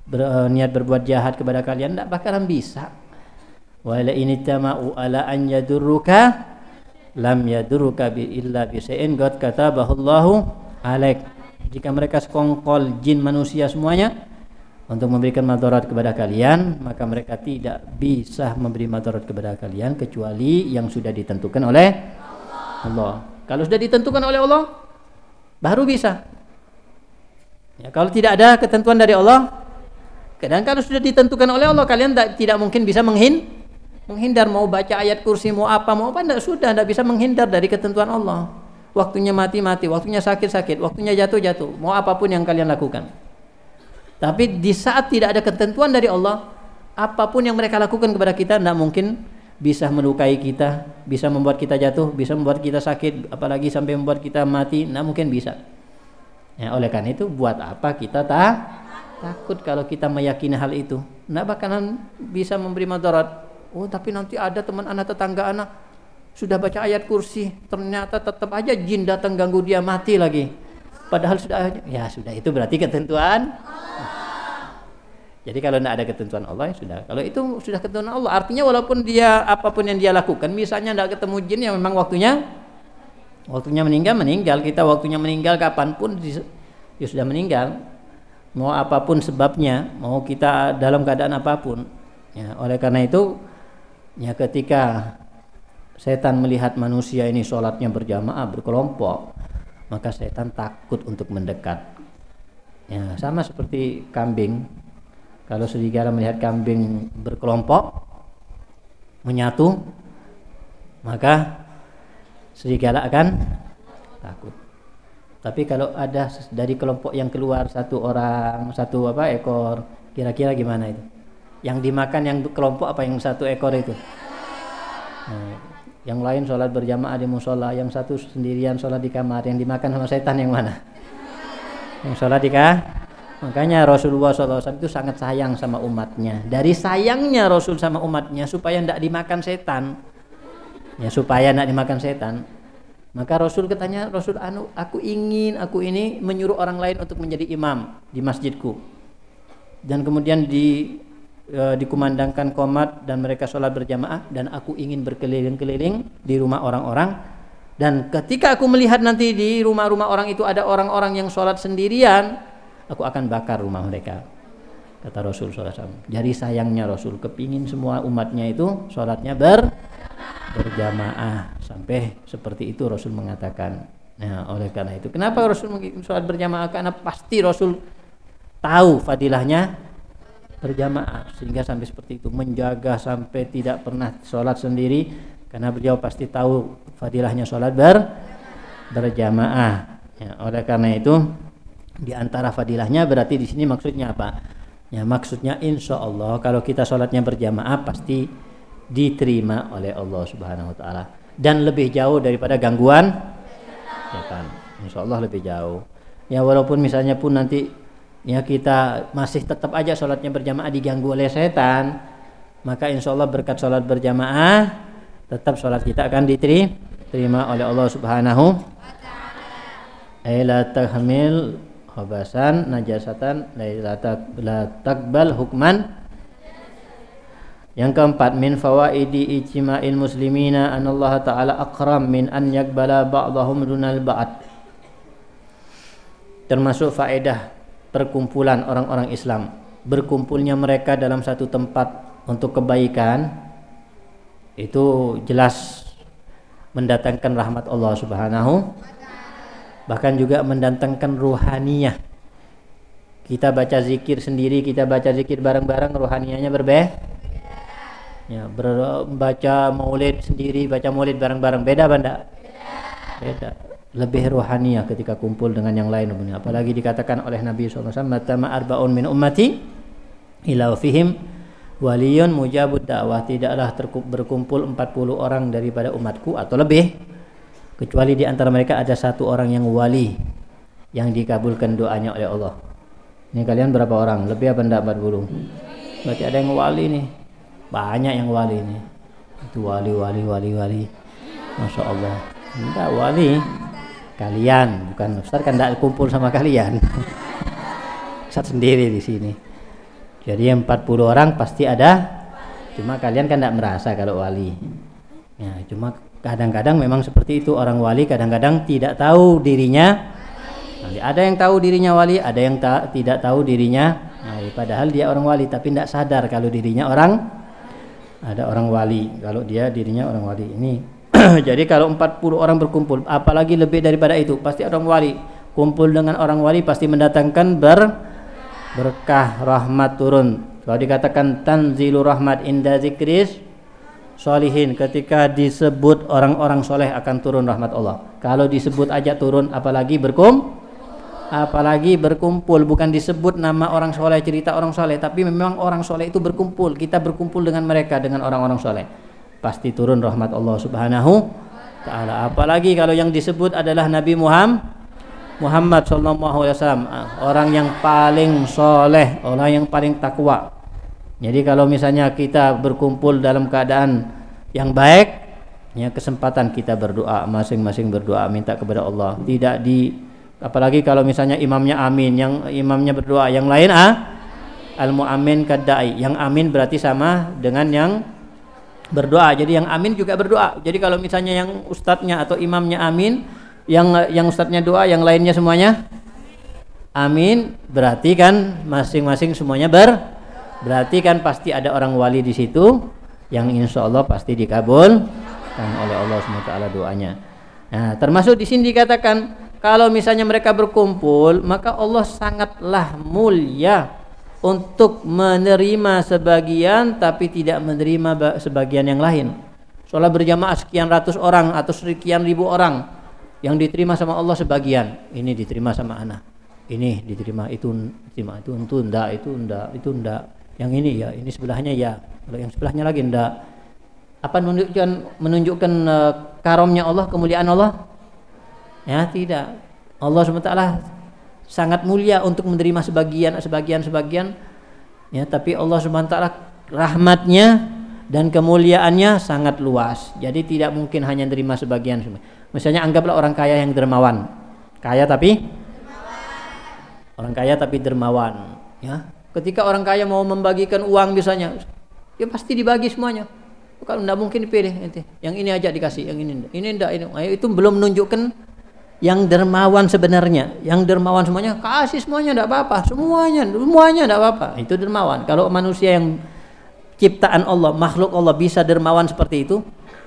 ber, uh, niat berbuat jahat kepada kalian tidak bakalan bisa. Wala ini tama'u ala an yadurruka lam yadurruka bi illa bi syai'in qad katabahu Allahu alaik jika mereka sekongkol jin manusia semuanya untuk memberikan madarat kepada kalian maka mereka tidak bisa memberi madarat kepada kalian kecuali yang sudah ditentukan oleh Allah, Allah. kalau sudah ditentukan oleh Allah baru bisa ya, kalau tidak ada ketentuan dari Allah kadang kalau sudah ditentukan oleh Allah kalian tidak mungkin bisa menghin menghindar mau baca ayat kursi mau apa mau apa tidak sudah tidak bisa menghindar dari ketentuan Allah waktunya mati-mati, waktunya sakit-sakit, waktunya jatuh-jatuh, mau apa pun yang kalian lakukan. Tapi di saat tidak ada ketentuan dari Allah, apa pun yang mereka lakukan kepada kita tidak mungkin bisa melukai kita, bisa membuat kita jatuh, bisa membuat kita sakit, apalagi sampai membuat kita mati, tidak mungkin bisa. Ya, oleh karena itu buat apa kita tak takut kalau kita meyakini hal itu? Tidak bakalan bisa memberi madarat. Oh, tapi nanti ada teman anak tetangga anak sudah baca ayat kursi ternyata tetap aja jin datang ganggu dia mati lagi. Padahal sudah ya sudah. Itu berarti ketentuan jadi kalau tidak ada ketentuan Allah ya sudah. Kalau itu sudah ketentuan Allah. Artinya walaupun dia apa pun yang dia lakukan misalnya tidak ketemu jin yang memang waktunya waktunya meninggal meninggal. Kita waktunya meninggal kapan pun dia sudah meninggal. Mau apa pun sebabnya mau kita dalam keadaan apa pun ya. Oleh karena itu ya ketika setan melihat manusia ini sholatnya berjamaah berkelompok maka setan takut untuk mendekat ya sama seperti kambing kalau serigala melihat kambing berkelompok menyatu maka serigala akan takut. Tapi kalau ada dari kelompok yang keluar satu orang, satu apa ekor, kira-kira gimana itu? Yang dimakan yang kelompok apa yang satu ekor itu? Nah, yang lain sholat berjamaah di musola, yang satu sendirian sholat di kamar, yang dimakan sama setan yang mana? Yang sholat di kamar. Makanya Rasulullah SAW itu sangat sayang sama umatnya. Dari sayangnya Rasul sama umatnya supaya tidak dimakan setan, ya supaya tidak dimakan setan, maka Rasul katanya, Rasul anu, aku ingin aku ini menyuruh orang lain untuk menjadi imam di masjidku. Dan kemudian di e, dikumandangkan komat dan mereka sholat berjamaah dan aku ingin berkeliling-keliling di rumah orang-orang. Dan ketika aku melihat nanti di rumah-rumah orang itu ada orang-orang yang sholat sendirian aku akan bakar rumah mereka kata Rasul SAW jadi sayangnya Rasul kepingin semua umatnya itu sholatnya ber berjamaah. Sampai seperti itu Rasul mengatakan. Nah oleh karena itu kenapa Rasul sholat berjamaah? Karena pasti Rasul tahu fadilahnya berjamaah sehingga sampai seperti itu menjaga sampai tidak pernah sholat sendiri karena beliau pasti tahu fadilahnya sholat ber berjamaah ya, oleh karena itu di antara fadilahnya berarti di sini maksudnya apa ya maksudnya insya Allah kalau kita sholatnya berjamaah pasti diterima oleh Allah Subhanahu wa taala dan lebih jauh daripada gangguan setan. Insya Allah lebih jauh. Ya walaupun misalnya pun nanti ya kita masih tetap aja sholatnya berjamaah diganggu oleh setan, maka insya Allah berkat sholat berjamaah tetap sholat kita akan diterima oleh Allah Subhanahu la tahmil khabasan najasatan la takbal hukman. Yang keempat min fawaidi ijtima'il muslimina Allah taala akram min an yakbala ba'dahum dunal ba'd. Termasuk faedah perkumpulan orang-orang Islam, berkumpulnya mereka dalam satu tempat untuk kebaikan itu jelas mendatangkan rahmat Allah Subhanahu bahkan juga mendatangkan ruhaniyah. Kita baca zikir sendiri, kita baca zikir bareng-bareng ruhaniyahnya berbeda ya baca maulid sendiri baca maulid bareng-bareng. Beda benda beda lebih rohani ya ketika kumpul dengan yang lain apalagi dikatakan oleh Nabi SAW matama arbaun min ummati ila fihim waliyun mujabud dakwah tidaklah berkumpul 40 orang daripada umatku atau lebih kecuali di antara mereka ada satu orang yang wali yang dikabulkan doanya oleh Allah. Ini kalian berapa orang? Lebih apa enggak 40 berarti ada yang wali nih. Banyak yang wali ini itu wali wali wali wali. Masya Allah. Enggak wali kalian bukan Ustaz kan tidak kumpul sama kalian. Ustaz sendiri di sini. Jadi 40 orang pasti ada cuma kalian kan tidak merasa kalau wali. Ya cuma kadang-kadang memang seperti itu orang wali kadang-kadang tidak tahu dirinya ada yang tahu dirinya wali ada yang tak tidak tahu dirinya nah, padahal dia orang wali tapi tidak sadar kalau dirinya orang ada orang wali. Kalau dia dirinya orang wali. Ini jadi kalau 40 orang berkumpul apalagi lebih daripada itu pasti orang wali. Kumpul dengan orang wali pasti mendatangkan ber berkah rahmat turun. Kalau dikatakan tanzilu rahmat inda zikris solihin ketika disebut orang-orang soleh akan turun rahmat Allah. Kalau disebut aja turun apalagi berkumpul apalagi berkumpul. Bukan disebut nama orang soleh cerita orang soleh tapi memang orang soleh itu berkumpul. Kita berkumpul dengan mereka dengan orang-orang soleh pasti turun rahmat Allah subhanahu taala. Apalagi kalau yang disebut adalah Nabi Muhammad Muhammad sallallahu alaihi wasallam. Orang yang paling soleh orang yang paling takwa. Jadi kalau misalnya kita berkumpul dalam keadaan yang baik ya kesempatan kita berdoa masing-masing berdoa minta kepada Allah. Tidak di apalagi kalau misalnya imamnya amin yang imamnya berdoa yang lain ah al muamin kadai yang amin berarti sama dengan yang berdoa. Jadi yang amin juga berdoa. Jadi kalau misalnya yang ustadznya atau imamnya amin yang yang ustadznya doa yang lainnya semuanya amin berarti kan masing-masing semuanya ber berarti kan pasti ada orang wali di situ yang insya Allah pasti dikabul oleh Allah SWT doanya. Nah termasuk di sini dikatakan kalau misalnya mereka berkumpul maka Allah sangatlah mulia untuk menerima sebagian tapi tidak menerima sebagian yang lain. Sholat berjamaah sekian ratus orang atau sekian ribu orang yang diterima sama Allah sebagian. Ini diterima sama anak. Ini diterima itu diterima itu itu ndak itu ndak itu ndak. Yang ini ya ini sebelahnya ya. Kalau yang sebelahnya lagi ndak. Apa menunjukkan menunjukkan uh, karomnya Allah kemuliaan Allah? Ya tidak. Allah SWT sangat mulia untuk menerima sebagian sebagian sebagian. Ya tapi Allah SWT rahmatnya dan kemuliaannya sangat luas. Jadi tidak mungkin hanya menerima sebagian misalnya anggaplah orang kaya yang dermawan. Kaya tapi orang kaya tapi dermawan ya. Ketika orang kaya mau membagikan uang misalnya ya pasti dibagi semuanya. Kalau tidak mungkin dipilih nanti. Yang ini aja dikasih yang ini ini enggak ini. Itu belum menunjukkan yang dermawan sebenarnya yang dermawan semuanya kasih semuanya tidak apa-apa. Semuanya semuanya tidak apa-apa. Itu dermawan. Kalau manusia yang ciptaan Allah makhluk Allah bisa dermawan seperti itu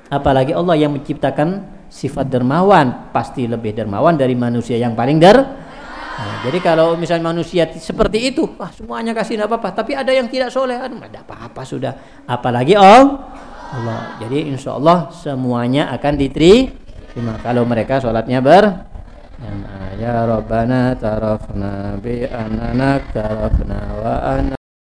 apalagi Allah yang menciptakan sifat dermawan. Pasti lebih dermawan dari manusia yang paling der. Nah, jadi kalau misalnya manusia seperti itu wah semuanya kasih tidak apa-apa. Tapi ada yang tidak soleh tidak apa-apa sudah. Apalagi om Allah. Jadi insya Allah semuanya akan diterima kalau mereka sholatnya ber ya Rabbana tarafna bi anana tarafna wa ana